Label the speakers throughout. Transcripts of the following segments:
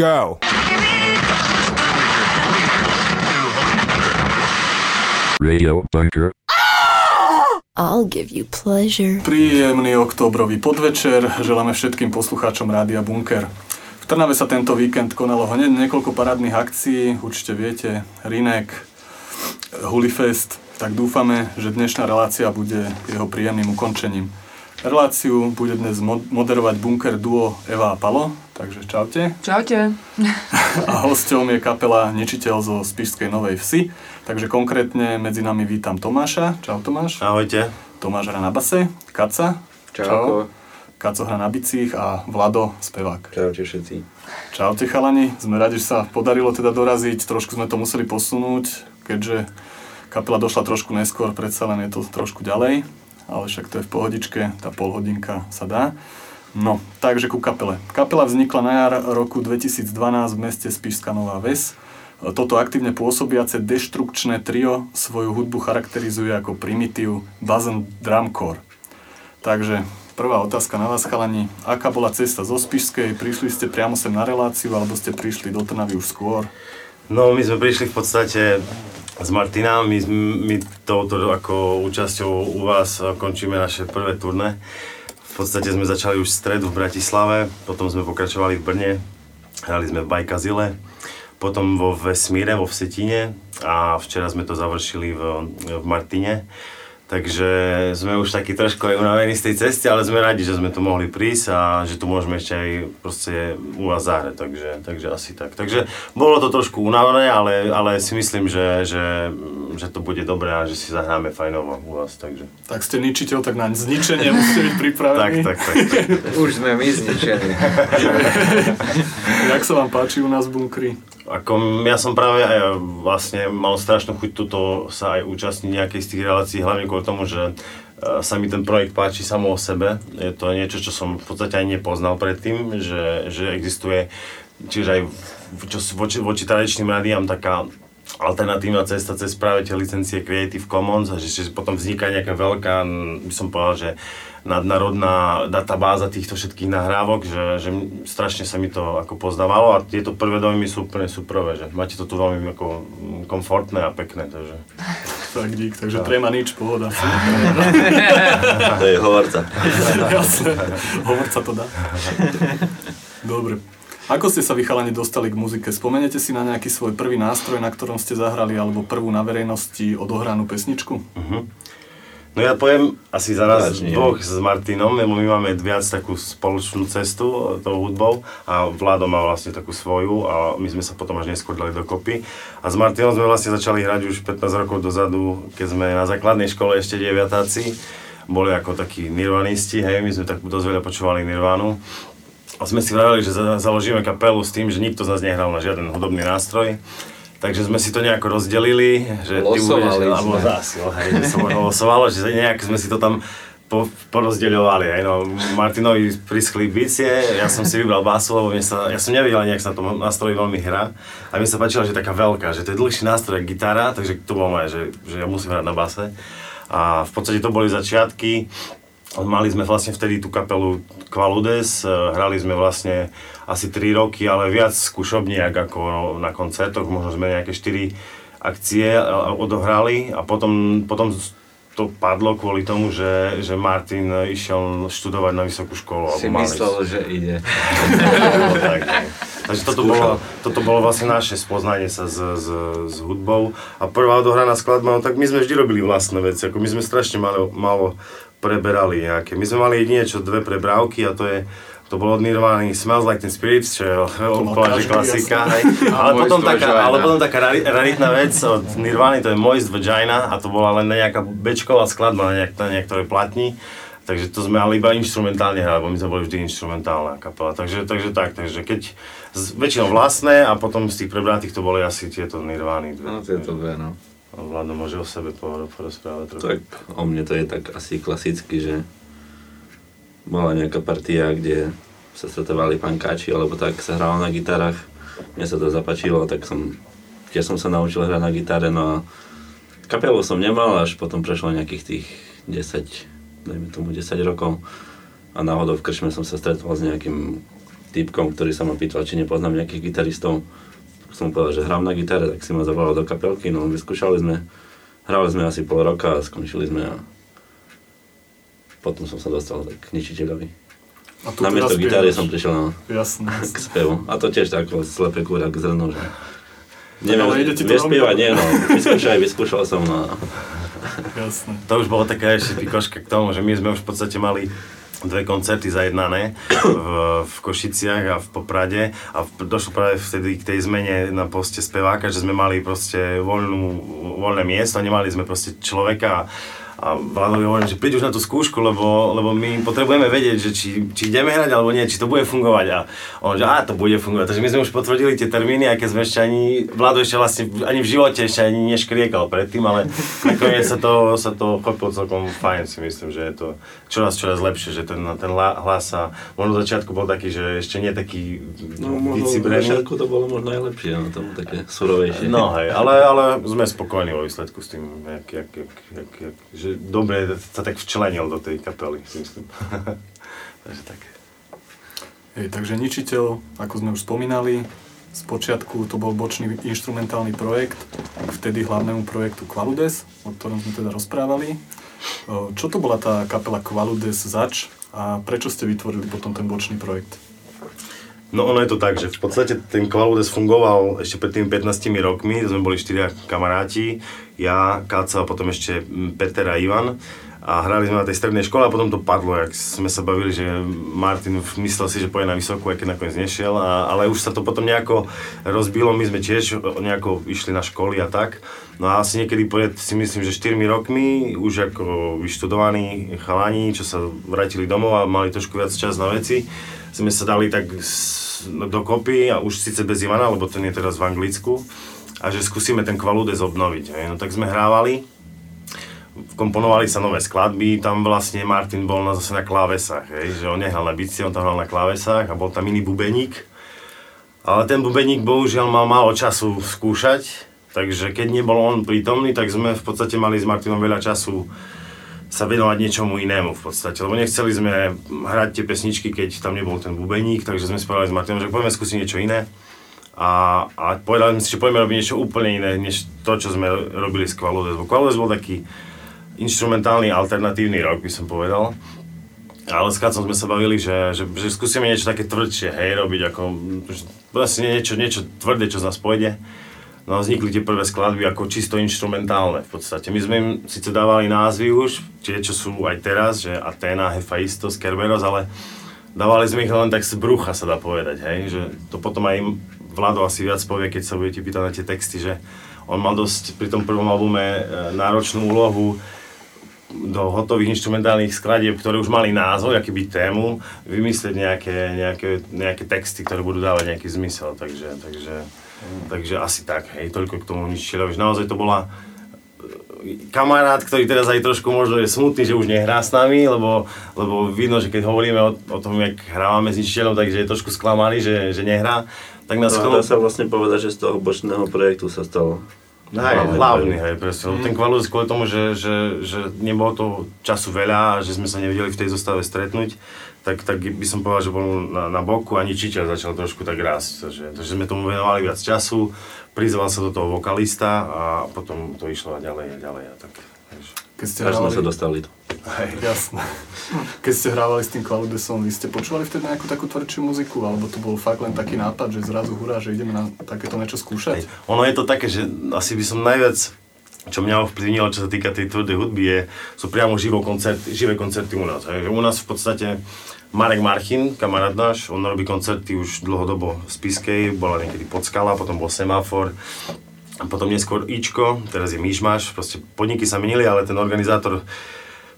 Speaker 1: Go!
Speaker 2: Radio Bunker.
Speaker 3: I'll give you pleasure.
Speaker 4: Príjemný oktobrový podvečer želáme všetkým poslucháčom Rádia Bunker. V Trnave sa tento víkend konalo hneď niekoľko parádnych akcií, určite viete, Rinek, Hulifest, tak dúfame, že dnešná relácia bude jeho príjemným ukončením. Reláciu bude dnes moderovať bunker duo Eva a Palo, takže čaute.
Speaker 5: Čaute.
Speaker 4: A hosťom je kapela Ničiteľ zo Spišskej Novej Vsi, takže konkrétne medzi nami vítam Tomáša. Čau Tomáš.
Speaker 6: Ahojte.
Speaker 4: Tomáš hra na base, Kaca.
Speaker 7: Čau.
Speaker 4: Kaco hra na bicích a Vlado spevák.
Speaker 7: Čaute všetci.
Speaker 4: Čaute chalani, sme radi, že sa podarilo teda doraziť, trošku sme to museli posunúť, keďže kapela došla trošku neskôr, predsa len je to trošku ďalej ale však to je v pohodičke, tá pol hodinka sa dá. No, takže ku kapele. Kapela vznikla na jar roku 2012 v meste Spišská Nová Ves. Toto aktívne pôsobiace deštrukčné trio svoju hudbu charakterizuje ako primitív Bazen Drumcore. Takže prvá otázka na vás, chalani. Aká bola cesta zo Spišskej? Prišli ste priamo sem na reláciu, alebo ste prišli do Trnavy už skôr?
Speaker 6: No, my sme prišli v podstate s Martina. My, my touto ako účasťou u vás končíme naše prvé turné. Podstate sme začali už v stredu v Bratislave, potom sme pokračovali v Brne, hrali sme v Bajkazile, potom vo Vesmíre, vo Vsetine a včera sme to završili v, v Martine. Takže sme už takí trošku aj unavení z tej cesty, ale sme radi, že sme tu mohli prísť a že tu môžeme ešte aj proste u vás zahrať, takže, takže asi tak. Takže bolo to trošku unavené, ale, ale si myslím, že, že, že to bude dobré a že si zahráme fajnovo u vás, takže.
Speaker 4: Tak ste ničiteľ, tak na zničenie musíte byť pripravení.
Speaker 6: tak, tak, tak, tak.
Speaker 7: Už sme my zničení.
Speaker 4: Jak sa vám páči u nás v bunkri?
Speaker 6: Ako ja som práve aj vlastne mal strašnú chuť tuto sa aj účastniť nejakej z tých relácií, hlavne kvôli tomu, že e, sa mi ten projekt páči samo o sebe. Je to niečo, čo som v podstate aj nepoznal predtým, že, že existuje čiže aj čo, voči, voči tradičným rádiám taká alternatívna cesta cez práve tie licencie Creative Commons a že, že potom vzniká nejaká veľká, by som povedal, že nadnárodná databáza týchto všetkých nahrávok, že, že strašne sa mi to ako pozdávalo a tieto prvé dojmy sú úplne superové, že máte to tu veľmi ako komfortné a pekné, takže...
Speaker 4: Tak dík, takže trema nič, pohoda.
Speaker 7: to je hovorca.
Speaker 4: Jasné, hovorca to dá. Dobre. Ako ste sa vychalani dostali k muzike? Spomenete si na nejaký svoj prvý nástroj, na ktorom ste zahrali, alebo prvú na verejnosti odohranú pesničku?
Speaker 6: Uh-huh. No ja poviem asi za nás dvoch s Martinom, lebo my máme viac takú spoločnú cestu tou hudbou a Vlado má vlastne takú svoju a my sme sa potom až neskôr dali dokopy. A s Martinom sme vlastne začali hrať už 15 rokov dozadu, keď sme na základnej škole ešte deviatáci boli ako takí nirvanisti, hej, my sme tak dosť veľa počúvali nirvanu. A sme si vravili, že založíme kapelu s tým, že nikto z nás nehral na žiaden hudobný nástroj Takže sme si to nejako rozdelili, že
Speaker 7: ty budeš,
Speaker 6: alebo zásil, hej, že som losovalo, že nejak sme si to tam po, porozdeľovali. Aj no, Martinovi prischli bicie, ja som si vybral basu, lebo sa, ja som nevedel nejak sa na tom nástroji veľmi hra. A mi sa páčilo, že je taká veľká, že to je dlhší nástroj gitara, takže to bolo moje, že, že ja musím hrať na base. A v podstate to boli začiatky. Mali sme vlastne vtedy tú kapelu Qualudes, eh, hrali sme vlastne asi 3 roky, ale viac skúšobniak ako na koncertoch, možno sme nejaké 4 akcie eh, odohrali a potom, potom to padlo kvôli tomu, že, že Martin išiel študovať na vysokú školu.
Speaker 7: Si myslel, že ide.
Speaker 6: tak, Takže toto bolo, toto bolo vlastne naše spoznanie sa s, s, s hudbou. A prvá odohraná skladba, no tak my sme vždy robili vlastné veci, ako my sme strašne malo, malo preberali nejaké. My sme mali jedine čo dve prebrávky a to je to bolo od Nirvana Smells Like Teen Spirit, čo je úplne klasika. Hej. Ale, potom taká, ale potom taká raritná vec od Nirvana, to je Moist Vagina a to bola len nejaká bečková skladba na, nejak, na niektorej platni. Takže to sme ale iba instrumentálne hrali, lebo my sme boli vždy instrumentálna kapela. Takže, takže tak, takže keď väčšinou vlastné a potom z tých prebratých to boli asi tieto Nirvany.
Speaker 7: No tieto dve, no.
Speaker 6: Vládno môže o sebe porozprávať trochu.
Speaker 7: Tak o mne to je tak asi klasicky, že bola nejaká partia, kde sa stretávali pankáči, alebo tak sa hralo na gitarách. Mne sa to zapačilo, tak som, tiež som sa naučil hrať na gitare, no a kapelu som nemal, až potom prešlo nejakých tých 10, dajme tomu 10 rokov. A náhodou v krčme som sa stretol s nejakým typkom, ktorý sa ma pýtal, či nepoznám nejakých gitaristov. Som povedal, že hrám na gitare, tak si ma zavolal do kapelky, no vyskúšali sme, hrali sme asi pol roka a skončili sme a potom som sa dostal tak k ničiteľovi.
Speaker 4: A tu
Speaker 7: Na miesto gitary som prišiel na,
Speaker 4: Jasné,
Speaker 7: k
Speaker 4: jasné.
Speaker 7: spevu. A to tiež tak slepé kúra k zrnu, že...
Speaker 4: ale ide ti to
Speaker 7: spievať, nie no, vyskúšaj, vyskúšal som no.
Speaker 4: jasné.
Speaker 6: To už bola taká ešte pikoška k tomu, že my sme už v podstate mali dve koncerty zajednané v, v Košiciach a v Poprade. A v, došlo práve vtedy k tej zmene na poste speváka, že sme mali proste voľnú, voľné miesto, nemali sme proste človeka a, a Vladovi hovorím, že príď už na tú skúšku, lebo, lebo my potrebujeme vedieť, že či, či ideme hrať alebo nie, či to bude fungovať a on, že á, to bude fungovať. Takže my sme už potvrdili tie termíny, a keď sme ešte ani, Vlado ešte vlastne ani v živote ešte ani neškriekal predtým, ale nakoniec sa to, sa to chopilo celkom fajn, si myslím, že je to čoraz, čoraz lepšie, že ten, ten la- hlas sa, možno v začiatku bol taký, že ešte nie taký
Speaker 7: No
Speaker 6: vycibrený.
Speaker 7: začiatku to bolo možno najlepšie, no to bolo také surovejšie.
Speaker 6: No hej, ale, ale sme spokojní vo výsledku s tým, jak, jak, jak, jak, jak, že dobre sa tak včlenil do tej kapely, si myslím. Takže tak.
Speaker 4: Hej, takže Ničiteľ, ako sme už spomínali, z počiatku to bol bočný instrumentálny projekt vtedy hlavnému projektu Qualudes, o ktorom sme teda rozprávali. Čo to bola tá kapela Qualudes zač a prečo ste vytvorili potom ten bočný projekt?
Speaker 6: No ono je to tak, že v podstate ten Qualudes fungoval ešte pred tými 15 rokmi, to sme boli štyria kamaráti, ja, Káca a potom ešte Peter a Ivan a hrali sme na tej strednej škole a potom to padlo, jak sme sa bavili, že Martin myslel si, že pôjde na vysokú, aj keď nakoniec nešiel, a, ale už sa to potom nejako rozbilo, my sme tiež nejako išli na školy a tak. No a asi niekedy pred si myslím, že 4 rokmi, už ako vyštudovaní chalani, čo sa vrátili domov a mali trošku viac čas na veci, sme sa dali tak s- dokopy a už síce bez Ivana, lebo ten je teraz v Anglicku a že skúsime ten Qualudes obnoviť. Hej. No tak sme hrávali, komponovali sa nové skladby, tam vlastne Martin bol na, zase na klávesách, hej, že on nehral na bici, on tam hral na klávesách a bol tam iný bubeník. Ale ten bubeník bohužiaľ mal málo času skúšať, takže keď nebol on prítomný, tak sme v podstate mali s Martinom veľa času sa venovať niečomu inému v podstate, lebo nechceli sme hrať tie pesničky, keď tam nebol ten bubeník, takže sme spravili s Martinom, že poďme skúsiť niečo iné. A, a povedali sme si, že poďme robiť niečo úplne iné, než to, čo sme robili s Qualudes. Bo Qualudes bol taký instrumentálny alternatívny rok, by som povedal. Ale s Kacom sme sa bavili, že, že, že skúsime niečo také tvrdšie, hej, robiť ako, vlastne niečo, niečo tvrdé, čo z nás pôjde. No a vznikli tie prvé skladby ako čisto instrumentálne v podstate. My sme im síce dávali názvy už, tie, čo sú aj teraz, že Athena, Hephaistos, Kerberos, ale dávali sme ich len tak z brucha, sa dá povedať, hej, že to potom aj im Vlado asi viac povie, keď sa budete pýtať na tie texty, že on mal dosť pri tom prvom albume e, náročnú úlohu do hotových instrumentálnych skladieb, ktoré už mali názov, aký by tému, vymyslieť nejaké, nejaké, nejaké texty, ktoré budú dávať nejaký zmysel, takže, takže, takže asi tak, hej, toľko k tomu nič Čilovič. Naozaj to bola e, kamarát, ktorý teraz aj trošku možno je smutný, že už nehrá s nami, lebo, lebo vidno, že keď hovoríme o, o tom, jak hrávame s ničiteľom, takže je trošku sklamaný, že, že nehrá. Tak nás
Speaker 7: No, dá sa vlastne povedať, že z toho bočného projektu sa stalo
Speaker 6: Hej,
Speaker 7: hlavný
Speaker 6: hlavný, hej, presne. Mm. Ten Kvalus kvôli tomu, že, že, že nebolo to času veľa a že sme sa nevedeli v tej zostave stretnúť, tak, tak by som povedal, že bol na, na boku a ničiteľ začal trošku tak rásť. Takže, takže sme tomu venovali viac času, prizval sa do toho vokalista a potom to išlo a ďalej a ďalej a tak.
Speaker 4: Keď ste
Speaker 7: Až sme
Speaker 4: hrávali...
Speaker 7: sa dostali tu.
Speaker 6: hej.
Speaker 4: Jasné. Keď ste hrávali s tým Cloudesom, vy ste počúvali vtedy nejakú takú tvrdšiu muziku, alebo to bol fakt len taký nápad, že zrazu hurá, že ideme na takéto niečo skúšať?
Speaker 6: Hej. Ono je to také, že asi by som najviac, čo mňa ovplyvnilo, čo sa týka tej tvrdej hudby, je, sú priamo živo koncerty, živé koncerty u nás. Hej. U nás v podstate Marek Marchin, kamarát náš, on robí koncerty už dlhodobo z Piskej, bola niekedy Podskala, potom bol Semafor, a potom neskôr Ičko, teraz je Myšmaš, proste podniky sa menili, ale ten organizátor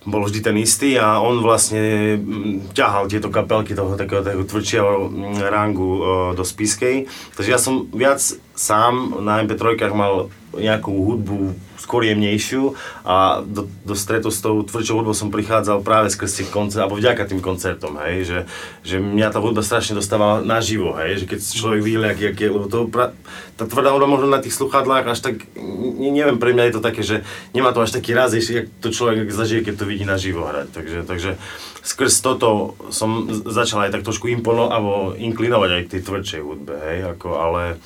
Speaker 6: bol vždy ten istý a on vlastne mm, ťahal tieto kapelky toho takého, takého tvrdšieho rangu e, do Spiskej. Takže ja som viac sám na MP3 mal nejakú hudbu skôr jemnejšiu a do, do stretu s tou tvrdšou hudbou som prichádzal práve skrz tých koncertov, alebo vďaka tým koncertom, hej, že, že mňa tá hudba strašne dostáva naživo, hej, že keď človek vidí, jak, je, lebo to, pra, tá tvrdá hudba možno na tých sluchadlách až tak, ne, neviem, pre mňa je to také, že nemá to až taký raz, jak to človek zažije, keď to vidí naživo hrať, takže, takže skrz toto som začal aj tak trošku imponovať, alebo inklinovať aj k tej tvrdšej hudbe, hej, ako, ale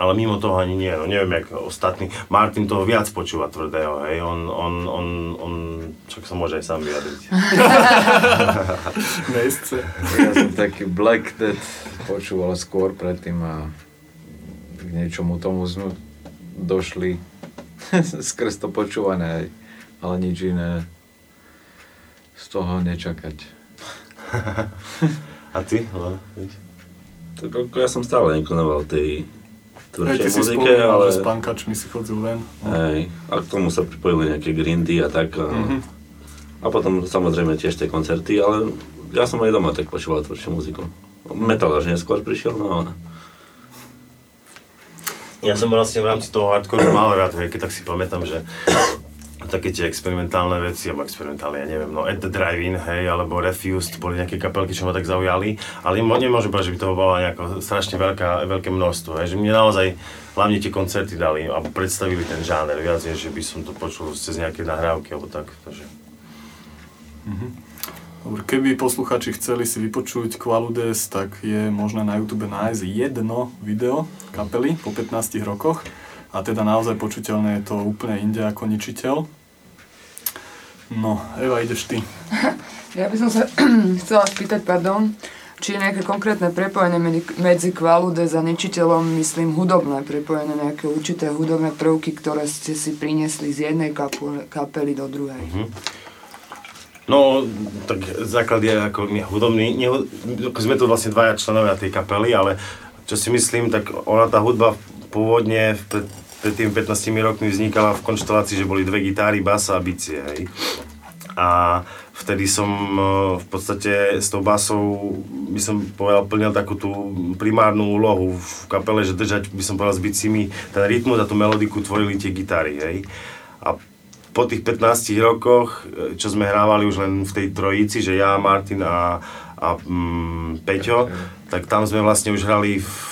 Speaker 6: ale mimo toho ani nie, no neviem, jak ostatní. Martin toho viac počúva tvrdého, hej, on, on, on, on čak sa môže aj sám vyjadriť.
Speaker 4: Nejsce.
Speaker 1: Ja som taký Black Dead počúval skôr predtým a k niečomu tomu sme došli skrz to počúvané, ale nič iné z toho nečakať.
Speaker 6: a ty? No,
Speaker 7: ja som stále inklinoval tej tvrdšej
Speaker 4: ty si
Speaker 7: muzike,
Speaker 4: spomínal,
Speaker 7: ale...
Speaker 4: s pankačmi si chodil ven. No.
Speaker 7: Hej, a k tomu sa pripojili nejaké grindy a tak. A,
Speaker 4: Mhm.
Speaker 7: a potom samozrejme tiež tie koncerty, ale ja som aj doma tak počúval tvrdšiu muziku. Metal až neskôr prišiel, no ale...
Speaker 6: Ja som vlastne v rámci toho hardcore mal rád, hej, keď tak si pamätám, že také tie experimentálne veci, alebo experimentálne, ja neviem, no At the Drive-In, hej, alebo Refused, boli nejaké kapelky, čo ma tak zaujali, ale nemôžem povedať, že by toho bolo nejako strašne veľká, veľké množstvo, hej, že mne naozaj hlavne tie koncerty dali, alebo predstavili ten žáner viac, než že by som to počul cez nejaké nahrávky, alebo tak, takže...
Speaker 4: Dobre, keby posluchači chceli si vypočuť Qualudes, tak je možné na YouTube nájsť jedno video kapely po 15 rokoch. A teda naozaj počuteľné je to úplne inde ako ničiteľ. No, Eva, ideš ty.
Speaker 5: Ja by som sa chcela spýtať, pardon, či je nejaké konkrétne prepojenie medzi, Kvaludes a Nečiteľom, myslím, hudobné prepojenie, nejaké určité hudobné prvky, ktoré ste si priniesli z jednej kapely do druhej.
Speaker 6: No, tak základ je ako hudobný, ako sme tu vlastne dvaja členovia tej kapely, ale čo si myslím, tak ona tá hudba pôvodne pred tými 15 rokmi vznikala v konštelácii, že boli dve gitáry, basa a bicie, hej. A vtedy som e, v podstate s tou basou, by som povedal, plnil takú tú primárnu úlohu v kapele, že držať, by som povedal, s bicími ten rytmus a tú melodiku tvorili tie gitary, hej. A po tých 15 rokoch, e, čo sme hrávali už len v tej trojici, že ja, Martin a, a mm, Peťo, tak tam sme vlastne už hrali v,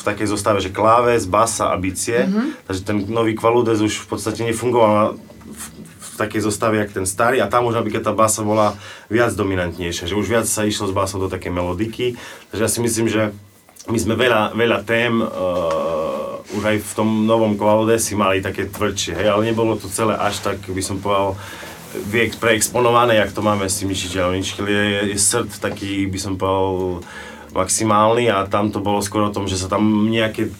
Speaker 6: v takej zostave, že kláves, basa a bicie, mm-hmm. takže ten nový Kvaludes už v podstate nefungoval v, v takej zostave, jak ten starý a tam už napríklad tá basa bola viac dominantnejšia, že už viac sa išlo s basou do také melodiky, takže ja si myslím, že my sme veľa, veľa tém uh, už aj v tom novom Kvalodesi mali také tvrdšie, hej, ale nebolo to celé až tak, by som povedal, preexponované, jak to máme s tým ničiteľom. Ničiteľ je, je srd taký, by som povedal, maximálny a tam to bolo skôr o tom, že sa tam nejaké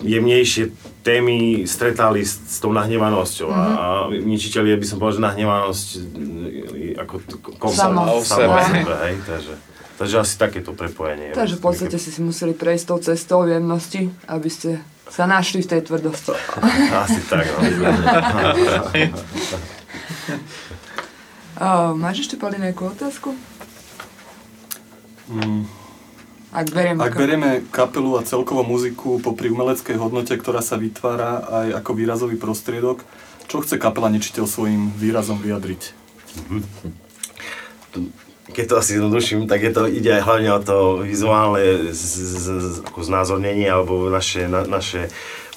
Speaker 6: jemnejšie témy stretali s, s tou nahnevanosťou mm-hmm. a, a ničiteľ je, by som povedal, že nahnevanosť e, ako t- koncept
Speaker 5: Sama.
Speaker 6: sama o
Speaker 1: Sama.
Speaker 6: sebe, hej, takže, takže asi takéto prepojenie.
Speaker 5: Takže v podstate ste si museli prejsť tou cestou jemnosti, aby ste sa našli v tej tvrdosti.
Speaker 6: Asi tak, no.
Speaker 5: Uh, máš ešte, Pali, nejakú otázku?
Speaker 4: Mm,
Speaker 5: Ak beriem...
Speaker 4: Ak berieme kapelu a celkovo muziku popri umeleckej hodnote, ktorá sa vytvára aj ako výrazový prostriedok, čo chce kapela Ničiteľ svojim výrazom vyjadriť?
Speaker 6: keď to asi zjednoduším, tak je to, ide aj hlavne o to vizuálne z, z, z, ako znázornenie alebo naše, na, naše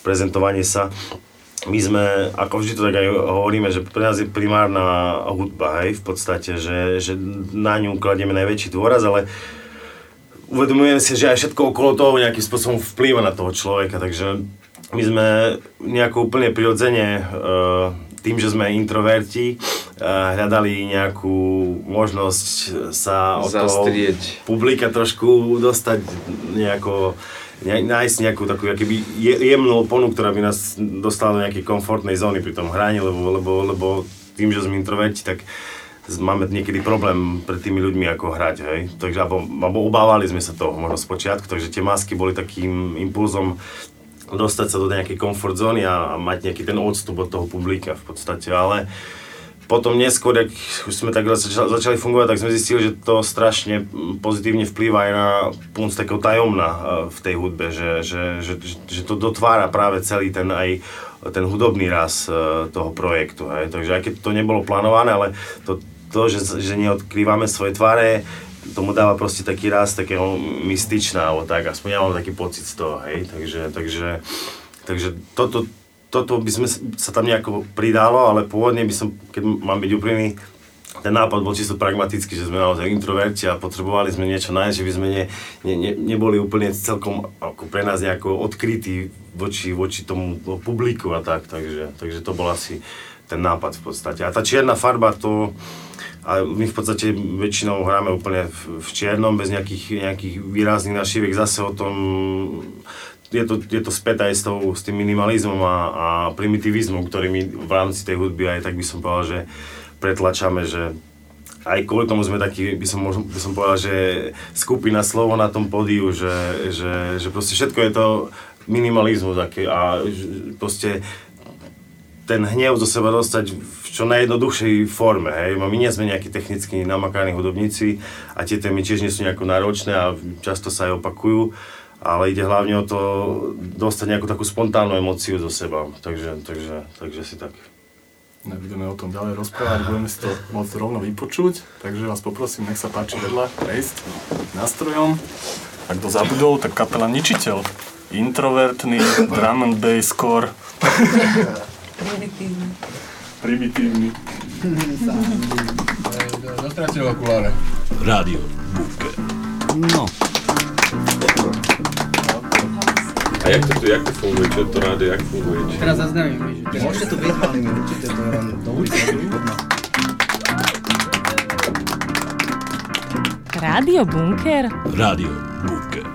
Speaker 6: prezentovanie sa. My sme, ako vždy to tak aj hovoríme, že pre nás je primárna hudba, hej, v podstate, že, že na ňu kladieme najväčší dôraz, ale uvedomujeme si, že aj všetko okolo toho nejakým spôsobom vplýva na toho človeka, takže my sme nejako úplne prirodzene uh, tým, že sme introverti, uh, hľadali nejakú možnosť sa od toho
Speaker 1: Zastrieť.
Speaker 6: publika trošku dostať nejako, ne, nájsť nejakú takú je, jemnú oponu, ktorá by nás dostala do nejakej komfortnej zóny pri tom hraní, lebo, lebo, lebo tým, že sme introverti, tak z- máme niekedy problém pred tými ľuďmi ako hrať, hej. Takže, alebo, alebo obávali sme sa toho možno z počiatku, takže tie masky boli takým impulzom dostať sa do nejakej komfort zóny a, a mať nejaký ten odstup od toho publika v podstate, ale potom neskôr, ak už sme tak začali, začali fungovať, tak sme zistili, že to strašne pozitívne vplýva aj na punc takého tajomná e, v tej hudbe, že, že, že, že to dotvára práve celý ten aj ten hudobný raz e, toho projektu. Hej. Takže aj keď to nebolo plánované, ale to, to že, že neodkrývame svoje tváre, tomu dáva proste taký raz takého mystičná, alebo tak, aspoň ja mám taký pocit z toho, hej, takže, takže, takže toto, toto by sme sa tam nejako pridalo, ale pôvodne by som, keď mám byť úprimný, ten nápad bol čisto pragmatický, že sme naozaj introverti a potrebovali sme niečo nájsť, že by sme ne, ne, ne, neboli úplne celkom ako pre nás nejako odkrytí voči, voči tomu publiku a tak, takže, takže to bol asi ten nápad v podstate. A tá čierna farba to, a my v podstate väčšinou hráme úplne v, v čiernom, bez nejakých, nejakých výrazných našiviek, zase o tom je to, je to späť aj s, tou, s tým minimalizmom a, a primitivizmom, ktorý my v rámci tej hudby aj tak by som povedal, že pretlačame, že aj kvôli tomu sme takí, by som, by som povedal, že skupina slovo na tom pódiu, že, že, že proste všetko je to minimalizmus a proste ten hnev zo seba dostať v čo najjednoduchšej forme, hej. My nie sme nejakí technicky namakaní hudobníci a tie témy tiež nie sú nejako náročné a často sa aj opakujú ale ide hlavne o to dostať nejakú takú spontánnu emóciu zo seba. Takže, takže, takže si tak.
Speaker 4: Nebudeme o tom ďalej rozprávať, budeme si to môcť rovno vypočuť, takže vás poprosím, nech sa páči vedľa prejsť nástrojom. Ak to zabudol, tak kapela Ničiteľ. Introvertný, drum and bass core.
Speaker 5: Primitívny.
Speaker 4: Primitívny.
Speaker 8: Zastratil okuláre.
Speaker 2: Rádio Bunker. No.
Speaker 9: A jak to, jak to funguje? Čo to rádio, jak funguje? Či...
Speaker 8: Teraz zaznamíme, že... Môžete to byť, ale my určite to len do ulice.
Speaker 10: Rádio Bunker?
Speaker 2: Rádio Bunker.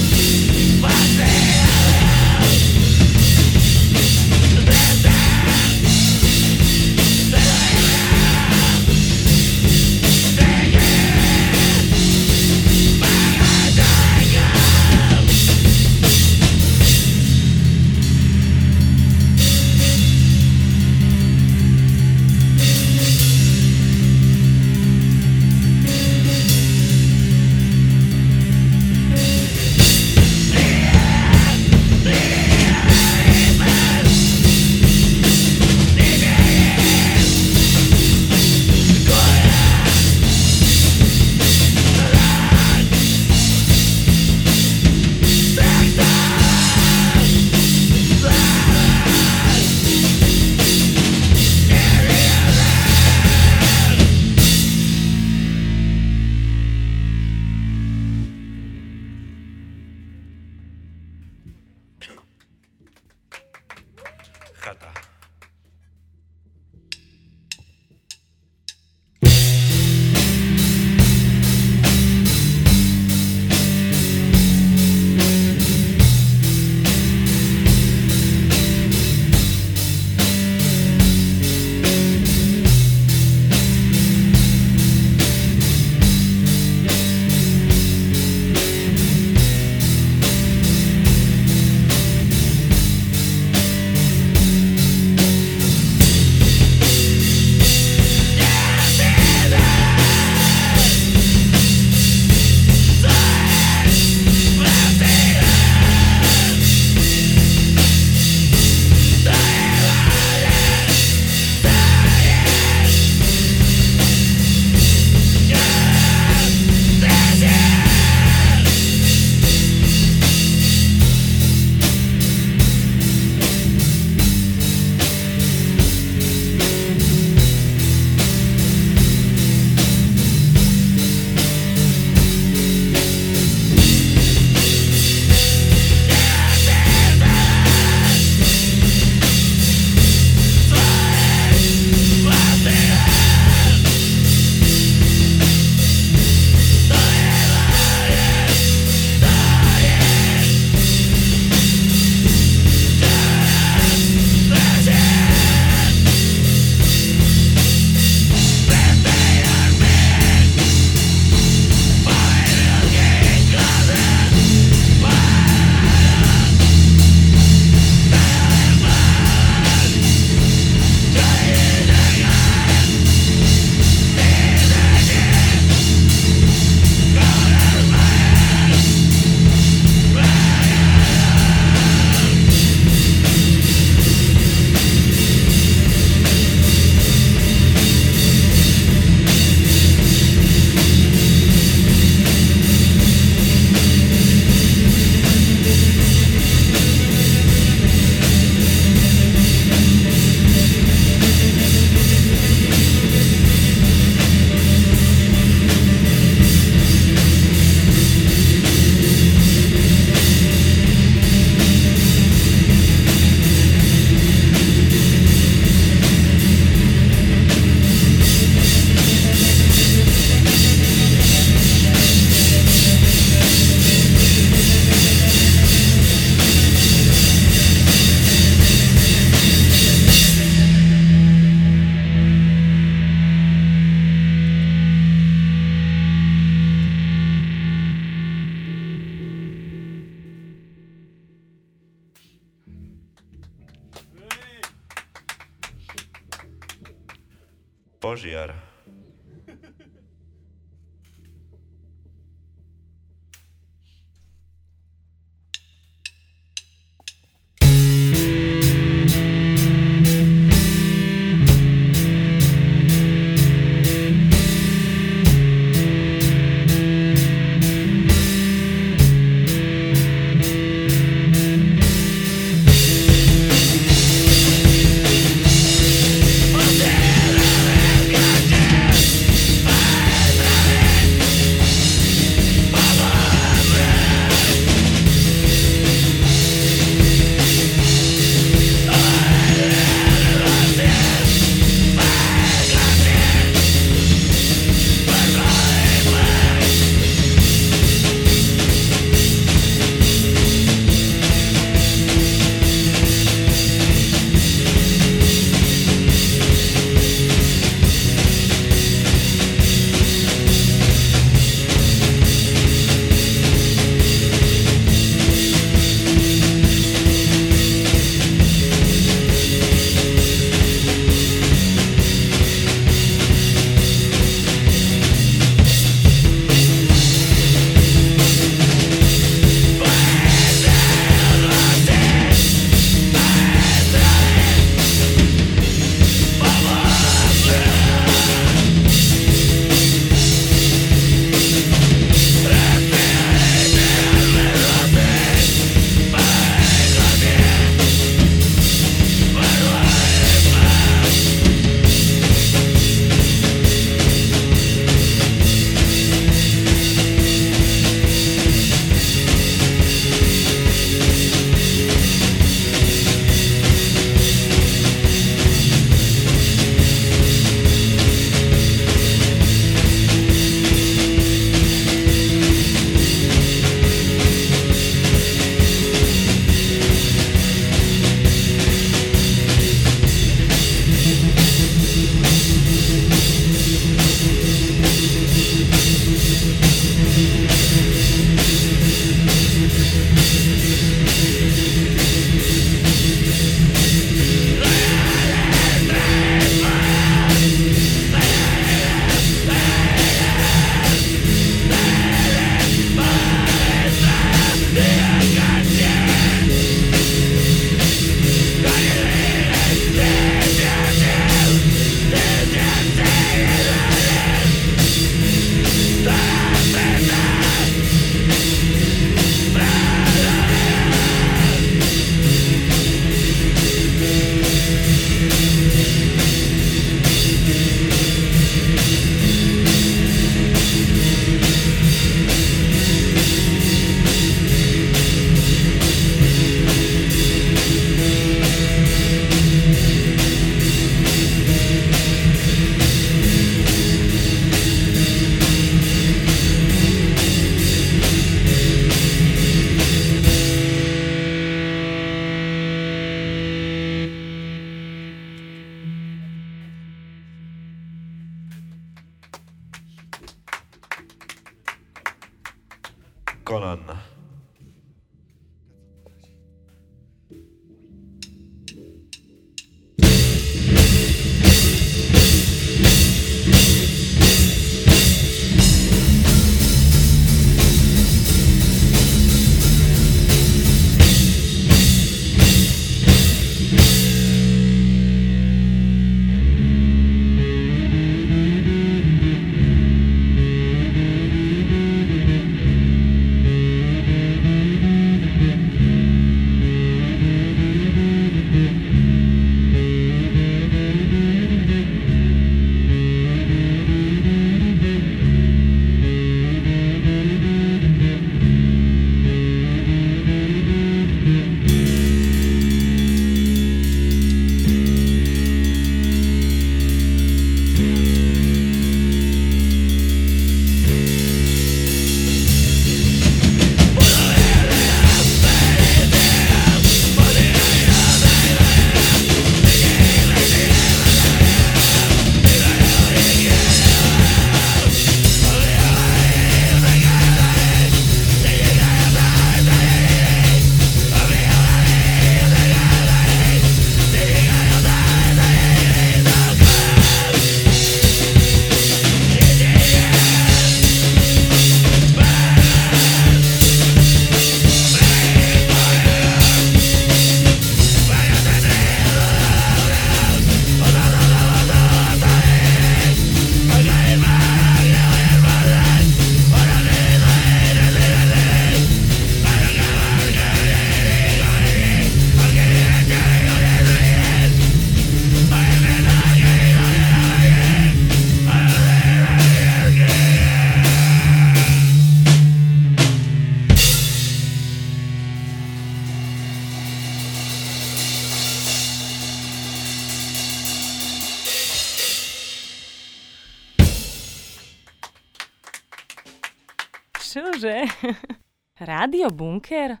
Speaker 10: Rádio Bunker?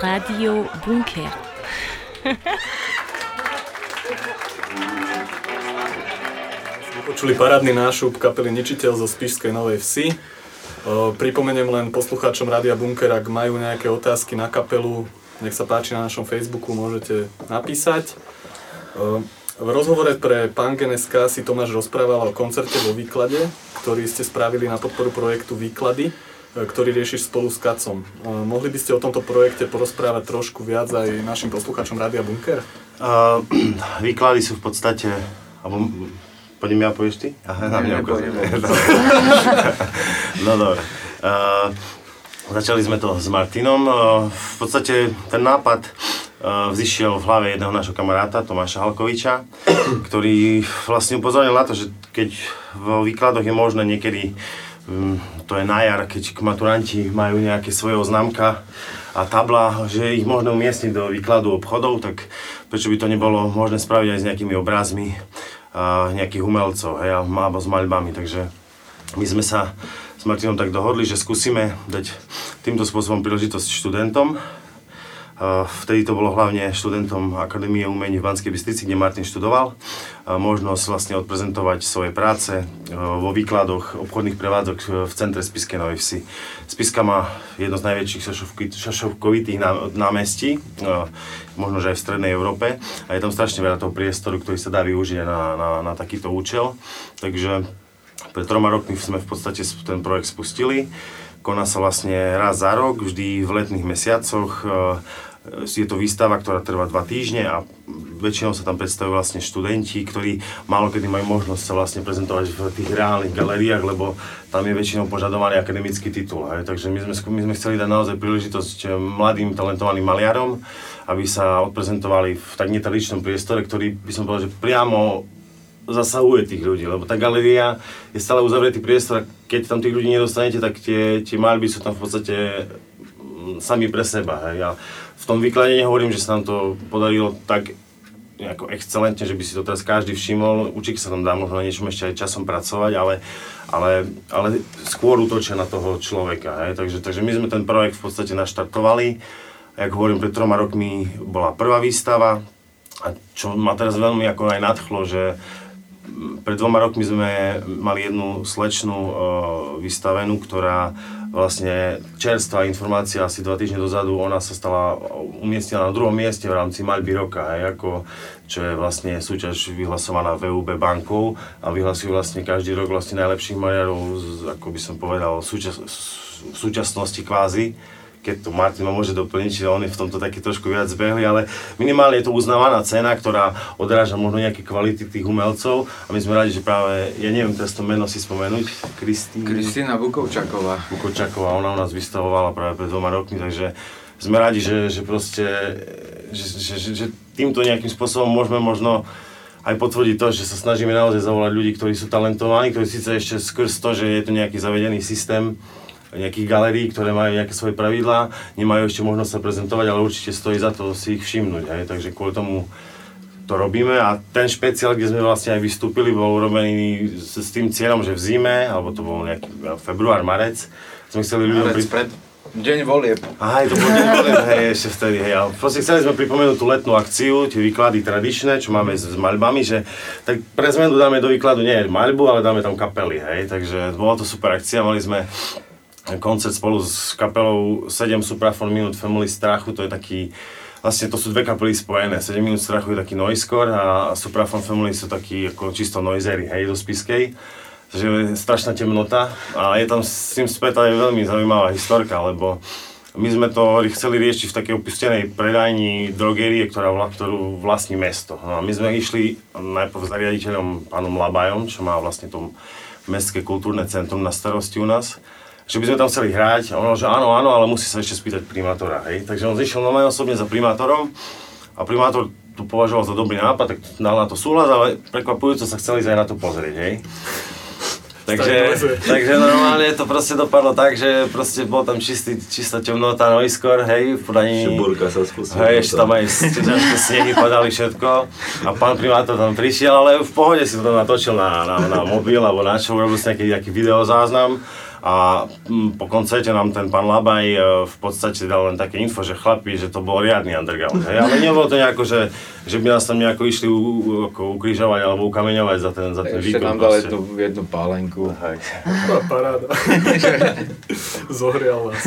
Speaker 10: Rádio Bunker.
Speaker 4: Počuli parádny nášup kapely Ničiteľ zo Spišskej Novej Vsi. Pripomeniem len poslucháčom Rádia Bunker, ak majú nejaké otázky na kapelu, nech sa páči na našom Facebooku, môžete napísať. E, V rozhovore pre Punk NSK si Tomáš rozprával o koncerte vo Výklade, ktorý ste spravili na podporu projektu Výklady, e, ktorý riešiš spolu s Kacom. E, Mohli by ste o tomto projekte porozprávať trošku viac aj našim poslucháčom Rádia Bunker?
Speaker 6: Uh, výklady sú v podstate, alebo poďme ja povieš ty? Aha, na mňa ukazuje. no dobre. Uh, začali sme to s Martinom. Uh, v podstate ten nápad uh, vzýšiel v hlave jedného nášho kamaráta, Tomáša Halkoviča, ktorý vlastne upozornil na to, že keď vo výkladoch je možné niekedy um, to je na jar, keď maturanti majú nejaké svoje oznámka a tabla, že ich možno umiestniť do výkladu obchodov, tak prečo by to nebolo možné spraviť aj s nejakými obrazmi nejakých umelcov, hej, alebo s maľbami, takže my sme sa s Martinom tak dohodli, že skúsime dať týmto spôsobom príležitosť študentom. Vtedy to bolo hlavne študentom Akadémie umení v Banskej Bystrici, kde Martin študoval. Možnosť vlastne odprezentovať svoje práce e, vo výkladoch obchodných prevádzok e, v centre Spiskej Novej Vsi. Spiska má jedno z najväčších šašovkovitých ná- námestí, e, možno že aj v strednej Európe. A je tam strašne veľa toho priestoru, ktorý sa dá využiť na, na, na takýto účel. Takže pred troma rokmi sme v podstate ten projekt spustili. Koná sa vlastne raz za rok, vždy v letných mesiacoch. E, Je to výstava, ktorá trvá dva týždne a väčšinou sa tam predstavujú vlastne študenti, ktorí málo kedy majú možnosť sa vlastne prezentovať v tých reálnych galériách, lebo tam je väčšinou požadovaný akademický titul. Hej. Takže my sme, my sme chceli dať naozaj príležitosť e, mladým talentovaným maliarom, aby sa odprezentovali v tak netradičnom priestore, ktorý by som povedal, že priamo zasahuje tých ľudí, lebo tá galéria je stále uzavretý priestor a keď tam tých ľudí nedostanete, tak tie, tie maľby sú tam v podstate mm, sami pre seba. Hej. Ja v tom výklade nehovorím, že sa nám to podarilo tak nejako excelentne, že by si to teraz každý všimol. Určite sa tam dá možno na niečom ešte aj časom pracovať, ale, ale, ale skôr útočia na toho človeka. Hej. Takže, takže my sme ten projekt v podstate naštartovali. Jak hovorím, pred troma rokmi bola prvá výstava, a čo ma teraz veľmi ako aj nadchlo, že pred dvoma rokmi sme mali jednu slečnú uh, vystavenú, ktorá vlastne čerstvá informácia asi dva týždne dozadu, ona sa stala umiestnená na druhom mieste v rámci Maľby roka, hej, ako, čo je vlastne súťaž vyhlasovaná VUB bankou a vyhlasujú vlastne každý rok vlastne najlepších maľarov, z- ako by som povedal, súčas, v súčasnosti kvázi keď tu Martin ma môže doplniť, že on je v tomto taký trošku viac zbehli, ale minimálne je to uznávaná cena, ktorá odráža možno nejaké kvality tých umelcov a my sme radi, že práve, ja neviem teraz to meno si spomenúť, Kristýna.
Speaker 1: Kristýna Bukovčaková.
Speaker 6: Bukovčaková, ona u nás vystavovala práve pred dvoma rokmi, takže sme radi, že, že proste, že, že, že, že týmto nejakým spôsobom môžeme možno aj potvrdiť to, že sa snažíme naozaj zavolať ľudí, ktorí sú talentovaní, ktorí síce ešte skrz to, že je to nejaký zavedený systém, nejakých galérií, ktoré majú nejaké svoje pravidlá, nemajú ešte možnosť sa prezentovať, ale určite stojí za to si ich všimnúť. Hej. Takže kvôli tomu to robíme a ten špeciál, kde sme vlastne aj vystúpili, bol urobený s, s tým cieľom, že v zime, alebo to bol nejaký február, marec, sme chceli ľuďom...
Speaker 1: Marec pred deň volieb.
Speaker 6: Aha, to bol deň volieb, hej, ešte vtedy, hej. Proste chceli sme pripomenúť tú letnú akciu, tie výklady tradičné, čo máme s, s maľbami, že tak pre zmenu dáme do výkladu nie maľbu, ale dáme tam kapely, hej. Takže bola to super akcia, mali sme koncert spolu s kapelou 7 Suprafon Minute Family Strachu, to je taký, vlastne to sú dve kapely spojené, 7 minút strachu je taký noisecore a Suprafon Family sú takí ako čisto noisery, hej, do spiskej. Takže je strašná temnota a je tam s tým späť aj veľmi zaujímavá historka, lebo my sme to chceli riešiť v takej opustenej predajni drogerie, ktorá, ktorú vlastní mesto. No a my sme išli najprv s riaditeľom pánom Labajom, čo má vlastne to mestské kultúrne centrum na starosti u nás že by sme tam chceli hrať a ono, že áno, áno, ale musí sa ešte spýtať primátora, hej. Takže on zišiel normálne osobne za primátorom a primátor to považoval za dobrý nápad, tak dal na to súhlas, ale prekvapujúco sa chceli aj na to pozrieť, hej. Takže, takže normálne to proste dopadlo tak, že proste bol tam čistý, čistá temnota, no hej, v podaní...
Speaker 7: Šibúrka sa spustila.
Speaker 6: Hej, ešte tam aj ťažké snehy padali všetko a pán primátor tam prišiel, ale v pohode si to natočil na, na, na mobil alebo na čo, urobil si nejaký, nejaký videozáznam a mm, po koncerte nám ten pán Labaj e, v podstate dal len také info, že chlapi, že to bol riadny underground. Hej? Ale nebolo to nejako, že, že by nás tam nejako išli u, ako ukrižovať alebo ukameňovať za ten, za ten
Speaker 1: Ešte
Speaker 6: výkon.
Speaker 1: nám dal
Speaker 6: proste.
Speaker 1: jednu, jednu pálenku.
Speaker 6: Hej.
Speaker 4: Paráda. Zohrial vás.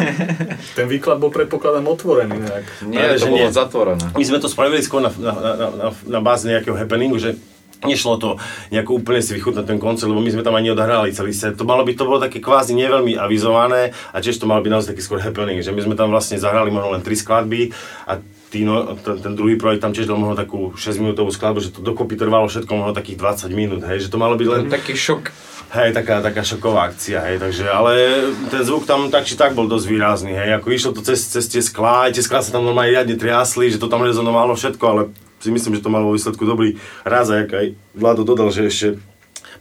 Speaker 4: Ten výklad bol predpokladám otvorený nejak.
Speaker 1: Nie,
Speaker 6: Práve,
Speaker 1: to
Speaker 6: že
Speaker 1: bolo
Speaker 6: nie.
Speaker 1: zatvorené.
Speaker 6: My sme to spravili skôr na, na, na, na, na báze nejakého happeningu, že Nešlo to nejako úplne si vychutnať ten koncert, lebo my sme tam ani odohrali celý set. To malo byť, to bolo také kvázi neveľmi avizované a tiež to malo byť naozaj taký skôr happening, že my sme tam vlastne zahrali možno len tri skladby a Tino, ten, ten druhý projekt tam tiež dal možno takú 6 minútovú skladbu, že to dokopy trvalo všetko možno takých 20 minút, hej, že to malo byť len...
Speaker 1: Taký šok.
Speaker 6: Hej, taká, taká šoková akcia, hej, takže, ale ten zvuk tam tak či tak bol dosť výrazný, hej, ako išlo to cez, cez tie sklá, tie sklá sa tam normálne riadne triasli, že to tam rezonovalo všetko, ale si myslím, že to malo vo výsledku dobrý jak aj Vlado dodal, že ešte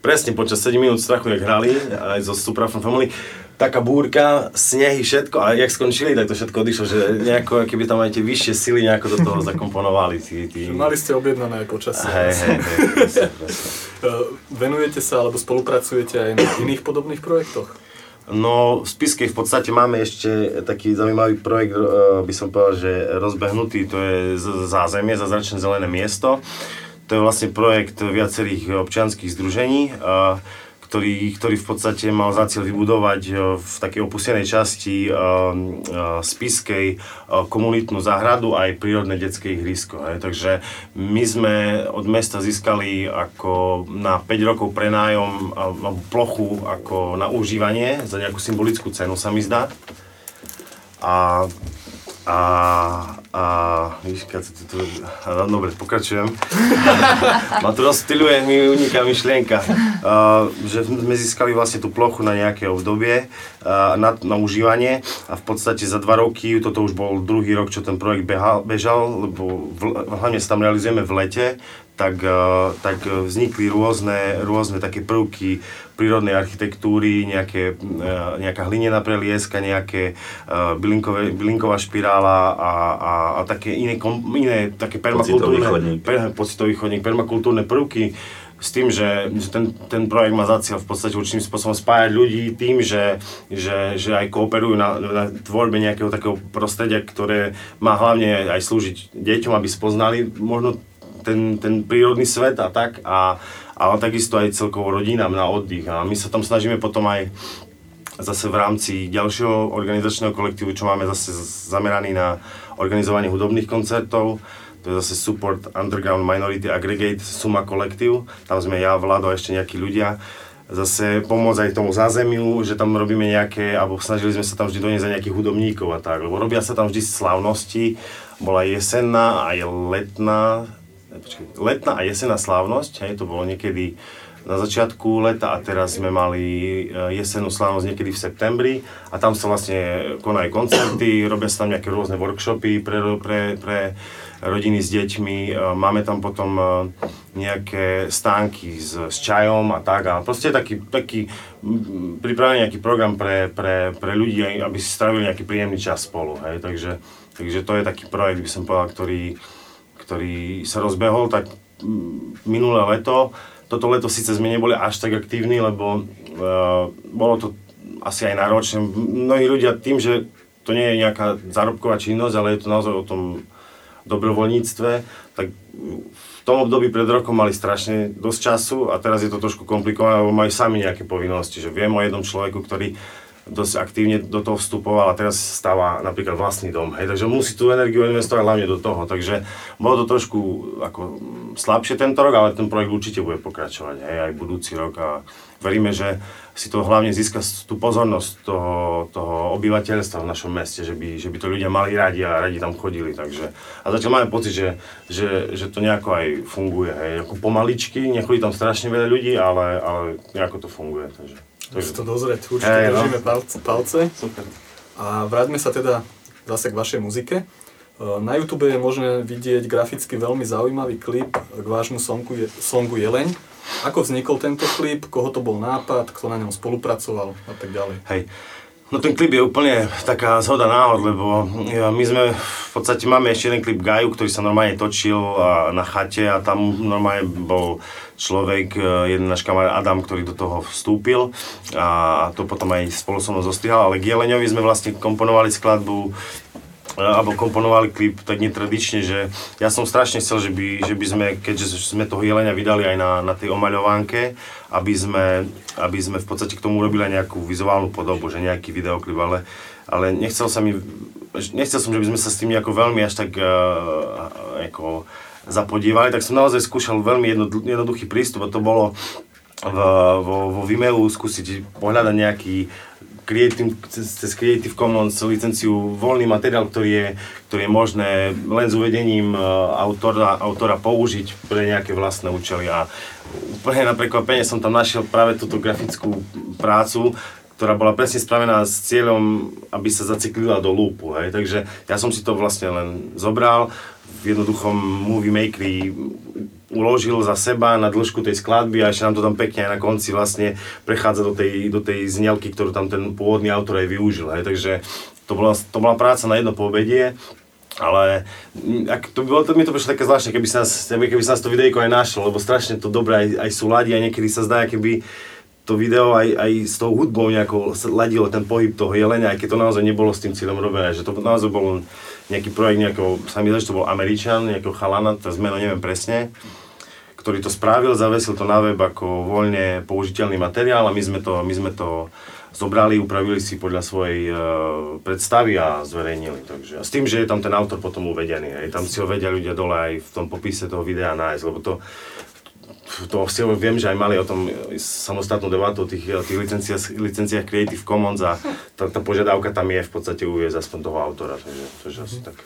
Speaker 6: presne počas 7 minút strachu, jak hrali, aj zo From Family, taká búrka, snehy, všetko a jak skončili, tak to všetko odišlo, že nejako, keby tam aj tie vyššie sily nejako do toho zakomponovali. Tí, tí...
Speaker 4: Mali ste objednané počasie.
Speaker 6: Hej, hej, hej, presne, presne.
Speaker 4: Eh, Venujete sa alebo spolupracujete aj na iných podobných projektoch?
Speaker 6: No, v Spiske v podstate máme ešte taký zaujímavý projekt, eh, by som povedal, že rozbehnutý, to je zázemie, zázračné zelené miesto. To je vlastne projekt viacerých občianských združení, eh, ktorý, ktorý v podstate mal za cieľ vybudovať eh, v takej opustenej časti eh, eh, Spiskej komunitnú záhradu a aj prírodné detské ihrisko. Hej. Takže my sme od mesta získali ako na 5 rokov prenájom alebo plochu ako na užívanie za nejakú symbolickú cenu sa mi zdá. A a, a víš, keď to, to, a, dobre, pokračujem. Ma to rozptyluje, mi uniká myšlienka. Uh, že sme získali vlastne tú plochu na nejaké obdobie uh, na, na užívanie a v podstate za dva roky, toto už bol druhý rok, čo ten projekt behal, bežal, lebo v, hlavne sa tam realizujeme v lete, tak, tak vznikli rôzne, rôzne také prvky prírodnej architektúry, nejaké, uh, nejaká hlinená prelieska, nejaké uh, bylinkové, bylinková špirála a, a, a také iné, kom, iné také
Speaker 7: Pocitový
Speaker 6: permakultúrne,
Speaker 7: chodník.
Speaker 6: per, pocitový chodník, permakultúrne prvky s tým, že, že ten, ten projekt má za cieľ v podstate určitým spôsobom spájať ľudí tým, že, že, že aj kooperujú na, na tvorbe nejakého takého prostredia, ktoré má hlavne aj slúžiť deťom, aby spoznali možno ten, ten prírodný svet a tak, a, ale takisto aj celkovo rodinám na oddych. A my sa tam snažíme potom aj zase v rámci ďalšieho organizačného kolektívu, čo máme zase zameraný na organizovanie hudobných koncertov, to je zase Support Underground Minority Aggregate Suma kolektív, tam sme ja, Vlado a ešte nejakí ľudia, zase pomôcť aj tomu zázemiu, že tam robíme nejaké, alebo snažili sme sa tam vždy doniesť aj nejakých hudobníkov a tak, lebo robia sa tam vždy slávnosti, bola jesenná aj letná, ne, počkej, letná a jesenná slávnosť, hej, to bolo niekedy na začiatku leta a teraz sme mali e, jesennú slávnosť niekedy v septembri a tam sa vlastne konajú koncerty, robia sa tam nejaké rôzne workshopy pre, pre, pre rodiny s deťmi, e, máme tam potom e, nejaké stánky s, s čajom a tak a proste taký, taký pripravený nejaký program pre, pre, pre ľudí, aby si strávili nejaký príjemný čas spolu, hej, takže, takže to je taký projekt, by som povedal, ktorý, ktorý sa rozbehol tak mm, minulé leto. Toto leto síce sme neboli až tak aktívni, lebo uh, bolo to asi aj náročné. Mnohí ľudia tým, že to nie je nejaká zárobková činnosť, ale je to naozaj o tom dobrovoľníctve, tak v tom období pred rokom mali strašne dosť času a teraz je to trošku komplikované, lebo majú sami nejaké povinnosti, že viem o jednom človeku, ktorý dosť aktívne do toho vstupoval a teraz stáva napríklad vlastný dom, hej, takže musí tú energiu investovať hlavne do toho, takže bolo to trošku ako slabšie tento rok, ale ten projekt určite bude pokračovať, hej, aj budúci rok. A veríme, že si to hlavne získa tú pozornosť toho, toho obyvateľstva v našom meste, že by, že by to ľudia mali radi a radi tam chodili, takže a zatiaľ máme pocit, že, že, že to nejako aj funguje, hej, ako pomaličky, nechodí tam strašne veľa ľudí, ale, ale nejako to funguje, takže.
Speaker 4: Musí to dozrieť, určite
Speaker 6: Hej, no.
Speaker 4: držíme palce, palce.
Speaker 6: Super.
Speaker 4: A vráťme sa teda zase k vašej muzike. E, Na YouTube je možné vidieť graficky veľmi zaujímavý klip k vášmu songu, je, songu Jeleň. Ako vznikol tento klip, koho to bol nápad, kto na ňom spolupracoval a tak ďalej.
Speaker 6: Hej. No ten klip je úplne taká zhoda náhod, lebo my sme, v podstate máme ešte jeden klip Gaju, ktorý sa normálne točil na chate a tam normálne bol človek, e, jeden náš kamarát Adam, ktorý do toho vstúpil a to potom aj spolu so mnou zostihal, ale k Jeleňovi sme vlastne komponovali skladbu alebo komponovali klip tak netradične, že ja som strašne chcel, že by, že by sme, keďže sme toho jelenia vydali aj na, na tej omaľovánke, aby sme, aby sme v podstate k tomu urobili aj nejakú vizuálnu podobu, že nejaký videoklip, ale, ale nechcel sa mi, nechcel som, že by sme sa s tým nejako veľmi až tak uh, ako zapodívali, tak som naozaj skúšal veľmi jednoduchý prístup a to bolo v, vo, vo Vimeu skúsiť pohľadať nejaký Creative, cez, Creative Commons licenciu voľný materiál, ktorý je, ktorý je možné len s uvedením uh, autora, autora použiť pre nejaké vlastné účely. A úplne na prekvapenie som tam našiel práve túto grafickú prácu, ktorá bola presne spravená s cieľom, aby sa zaciklila do lúpu. Hej. Takže ja som si to vlastne len zobral, v jednoduchom movie makeri uložil za seba na dĺžku tej skladby a ešte nám to tam pekne aj na konci vlastne prechádza do tej, do tej znelky, ktorú tam ten pôvodný autor aj využil. Hej. Takže to bola, to bola práca na jedno povedie, ale ak to bolo, to mi to prišlo také zvláštne, keby sa, keby sa to videjko aj našlo, lebo strašne to dobré aj, aj súladí a niekedy sa zdá, keby to video aj, aj s tou hudbou nejako ladilo ten pohyb toho jelenia, aj keď to naozaj nebolo s tým cieľom robené, že to naozaj bol nejaký projekt nejakého, sa mi že to bol Američan, nejakého chalana, to zmeno neviem presne, ktorý to spravil, zavesil to na web ako voľne použiteľný materiál a my sme to, my sme to zobrali, upravili si podľa svojej uh, predstavy a zverejnili. Takže, a s tým, že je tam ten autor potom uvedený. Aj tam si ho vedia ľudia dole aj v tom popise toho videa nájsť, lebo to, to si viem, že aj mali o tom samostatnú debatu o tých, o tých licenciách, licenciách Creative Commons a tá, tá požiadavka tam je v podstate uviezť aspoň toho autora, takže, takže asi tak.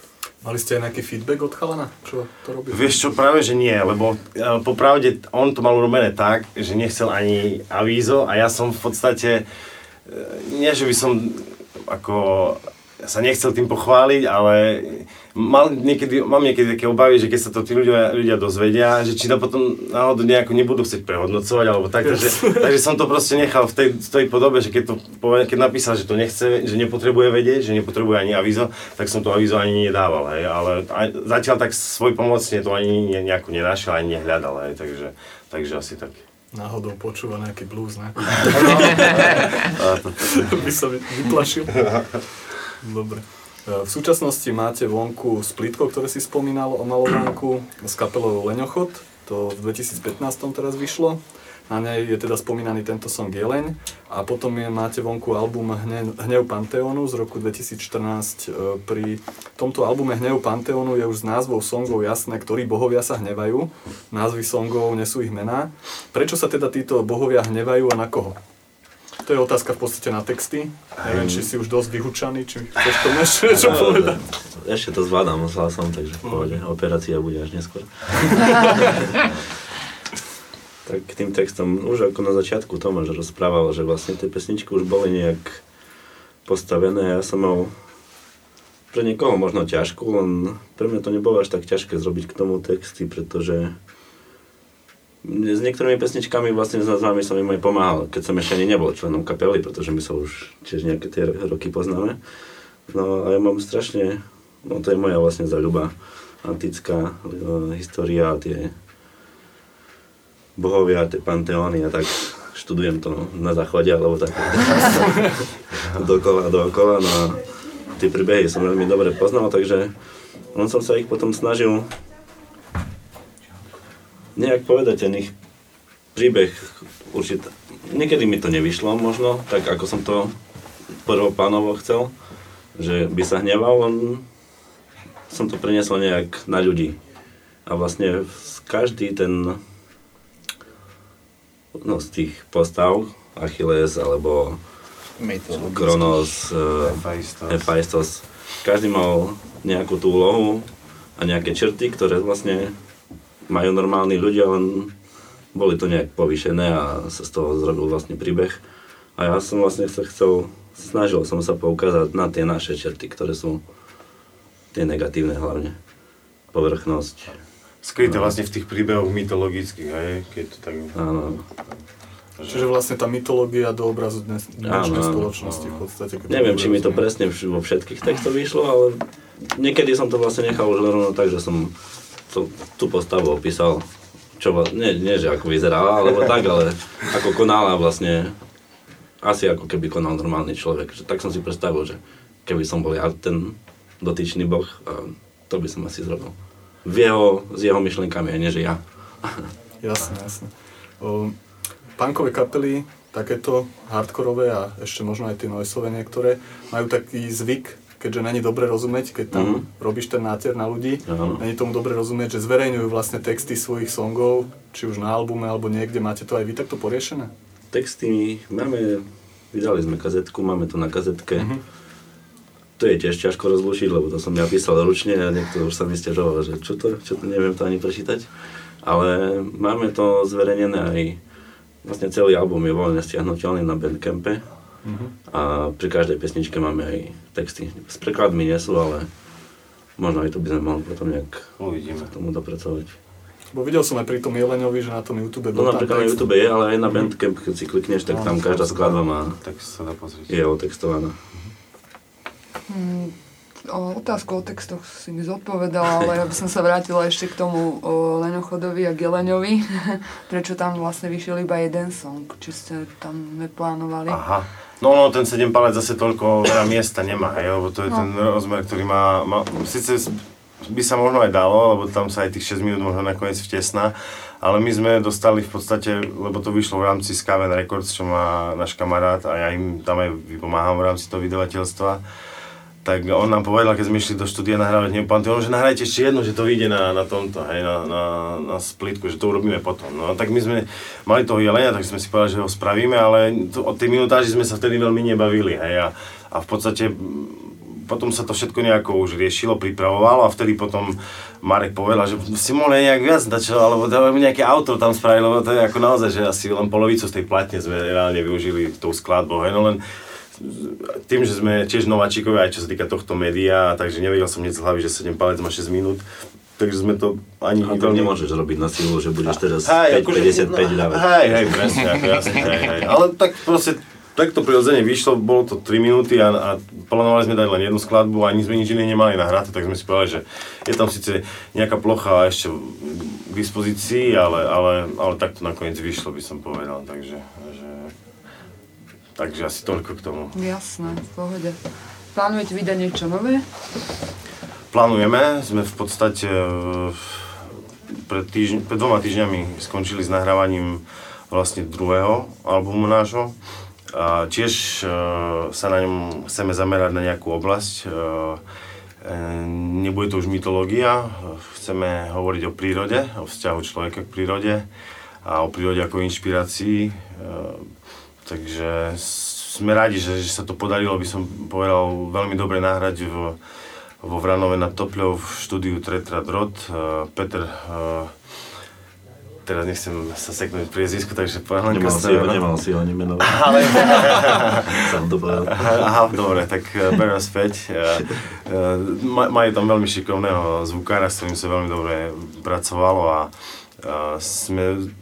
Speaker 4: Mali ste aj nejaký feedback od chalana, čo to robí?
Speaker 6: Vieš čo, práve že nie, lebo e, popravde on to mal urobené tak, že nechcel ani avízo a ja som v podstate, e, nie že by som ako sa nechcel tým pochváliť, ale mal niekedy, mám niekedy také obavy, že keď sa to tí ľudia, ľudia dozvedia, že či to potom náhodou nejako nebudú chcieť prehodnocovať, alebo tak, takže, takže som to proste nechal v tej, v tej podobe, že keď, to, keď napísal, že to nechce, že nepotrebuje vedieť, že nepotrebuje ani avizo, tak som to avizo ani nedával, hej, ale aj, zatiaľ tak svoj pomocne to ani nejako nenašiel, ani nehľadal, hej, takže, takže asi tak.
Speaker 4: Náhodou počúva nejaký blues, ne? by sa vyplašil. Dobre. E, v súčasnosti máte vonku splitko, ktoré si spomínal o malovánku s kapelou Leňochod. To v 2015 teraz vyšlo. Na nej je teda spomínaný tento song Jeleň. A potom je, máte vonku album Hne, Hnev Panteónu z roku 2014. E, pri tomto albume Hnev Panteónu je už z názvov songov jasné, ktorí bohovia sa hnevajú. Názvy songov nesú ich mená. Prečo sa teda títo bohovia hnevajú a na koho? To je otázka v podstate na texty. Neviem, či si už dosť vyhučaný, či chceš to ešte niečo no, povedať.
Speaker 7: Ešte to zvládam s hlasom, takže v pohode. Operácia bude až neskôr. tak k tým textom, už ako na začiatku Tomáš rozprával, že vlastne tie pesničky už boli nejak postavené. Ja som mal pre niekoho možno ťažko, len pre mňa to nebolo až tak ťažké zrobiť k tomu texty, pretože s niektorými pesničkami vlastne s názvami som im aj pomáhal, keď som ešte ani nebol členom kapely, pretože my sa už tiež nejaké tie roky poznáme. No a ja mám strašne, no to je moja vlastne zaľuba, antická uh, história, tie bohovia, tie panteóny a tak študujem to na záchode alebo tak dokola, dookola, no a tie príbehy som veľmi dobre poznal, takže on som sa ich potom snažil nejak povedať ten ich príbeh určite. Niekedy mi to nevyšlo možno, tak ako som to prvoplánovo chcel, že by sa hneval, on som to preniesol nejak na ľudí. A vlastne každý ten no, z tých postav, Achilles alebo Kronos, Hephaistos, každý mal nejakú tú úlohu a nejaké črty, ktoré vlastne majú normálni ľudia, len boli to nejak povýšené a sa z toho zrobil vlastne príbeh. A ja som vlastne sa chcel, snažil som sa poukázať na tie naše čerty, ktoré sú tie negatívne hlavne. Povrchnosť,
Speaker 6: skryté vlastne v tých príbehoch mytologických, hej, keď to tak...
Speaker 7: Áno.
Speaker 4: Čiže vlastne tá mytológia do obrazu dnes, dnešnej
Speaker 7: Áno, áno.
Speaker 4: spoločnosti v podstate.
Speaker 7: Neviem, či mi to presne vš- vo všetkých textoch vyšlo, ale niekedy som to vlastne nechal už rovno tak, že som to, tú postavu opísal. Čo, nie, nie, že ako vyzerala, alebo tak, ale ako konala vlastne, asi ako keby konal normálny človek. Že tak som si predstavil, že keby som bol ja ten dotyčný boh, to by som asi zrobil. V jeho, s jeho myšlienkami, nie že ja.
Speaker 4: Jasné, jasné. O, punkové kapely, takéto hardkorové a ešte možno aj tie noisové niektoré, majú taký zvyk, keďže není dobre rozumieť, keď tam
Speaker 7: Mhm.
Speaker 4: robíš ten náter na ľudí,
Speaker 7: Áno.
Speaker 4: není tomu dobre rozumieť, že zverejňujú vlastne texty svojich songov, či už na albume alebo niekde, máte to aj vy takto poriešené?
Speaker 7: Texty máme, vydali sme kazetku, máme to na kazetke.
Speaker 4: Mhm.
Speaker 7: To je tiež ťažko rozlušiť, lebo to som ja písal ručne a niekto už sa mi stiažoval, že čo to, čo to, neviem to ani prečítať. Ale máme to zverejnené aj, vlastne celý album je voľne stiahnutelný na Bandcampe
Speaker 4: Mhm.
Speaker 7: a pri každej pesničke máme aj texty. S prekladmi nie sú, ale možno aj to by sme mohli potom nejak
Speaker 6: Uvidíme.
Speaker 7: k tomu dopracovať.
Speaker 4: Bo videl som aj pri tom Jeleňovi, že na tom YouTube
Speaker 7: No
Speaker 4: bol tam
Speaker 7: napríklad na. YouTube je, ale aj na Bandcamp, keď si klikneš, tak
Speaker 4: No,
Speaker 7: tam každá skladba má,
Speaker 6: Tak sa dá pozrieť.
Speaker 7: je otextovaná.
Speaker 5: Hmm, o otázku o textoch si mi zodpovedala, ale ja by som sa vrátila ešte k tomu o Leňochodovi a Geleňovi. Prečo tam vlastne vyšiel iba jeden song? Či ste tam neplánovali?
Speaker 6: Aha. No, no, ten 7 palec zase toľko veľa miesta nemá, hej, lebo to je
Speaker 5: No.
Speaker 6: ten rozmer, ktorý má, má síce by sa možno aj dalo, lebo tam sa aj tých 6 minút možno nakoniec vtesná, ale my sme dostali v podstate, lebo to vyšlo v rámci Skaven Records, čo má náš kamarát a ja im tam aj vypomáham v rámci toho vydavateľstva, tak on nám povedal, keď sme išli do štúdia nahrávať, nepamätujem, že nahrajte ešte jednu, že to vyjde na, na tomto, hej, na, na, na splitku, že to urobíme potom. No tak my sme mali toho jelenia, tak sme si povedali, že ho spravíme, ale to, od tej minutáži sme sa vtedy veľmi nebavili, hej, a, a v podstate potom sa to všetko nejako už riešilo, pripravovalo a vtedy potom Marek povedal, že si mohli nejak viac dať, alebo nejaké auto tam spraviť, lebo to je ako naozaj, že asi len polovicu z tej platne sme reálne využili tou skladbou, hej, no len tým, že sme tiež nováčikovia, aj čo sa týka tohto média, takže nevedel som hneď z hlavy, že 7 palec má 6 minút, takže sme to ani
Speaker 7: A to nemôžeš robiť na silu, že budeš teraz
Speaker 6: Hej,
Speaker 7: 5,
Speaker 6: akože,
Speaker 7: 55 dávať.
Speaker 6: Hej, hej, presne, ako jasne, hej, hej. Ale tak proste, tak to prirodzene vyšlo, bolo to 3 minúty a, a plánovali sme dať len jednu skladbu a ani sme nič iné nemali nahraté, tak sme si povedali, že je tam síce nejaká plocha ešte k dispozícii, ale, ale, ale tak to nakoniec vyšlo, by som povedal, takže, že, takže asi toľko k tomu.
Speaker 5: Jasné, v pohode. Plánujete vydať niečo nové?
Speaker 6: Plánujeme, sme v podstate e, pred, týždň, pred dvoma týždňami skončili s nahrávaním vlastne druhého albumu nášho. A tiež e, sa na ňom chceme zamerať na nejakú oblasť. E, e, nebude to už mytológia, chceme hovoriť o prírode, o vzťahu človeka k prírode a o prírode ako inšpirácii. E, takže sme radi, že, že sa to podarilo, by som povedal, veľmi dobre nahrať v, vo Vranove nad Topľou v štúdiu Tretra Drot. Uh, Peter, uh, teraz nechcem sa seknúť priezvisku, takže po
Speaker 7: Nemal si ho, nemal si ho nemenovať.
Speaker 6: Ale...
Speaker 7: Sám to povedal.
Speaker 6: Aha, dobre, tak uh, beriem späť. Uh, ma- majú tam veľmi šikovného zvukára, s ktorým sa veľmi dobre pracovalo a uh, sme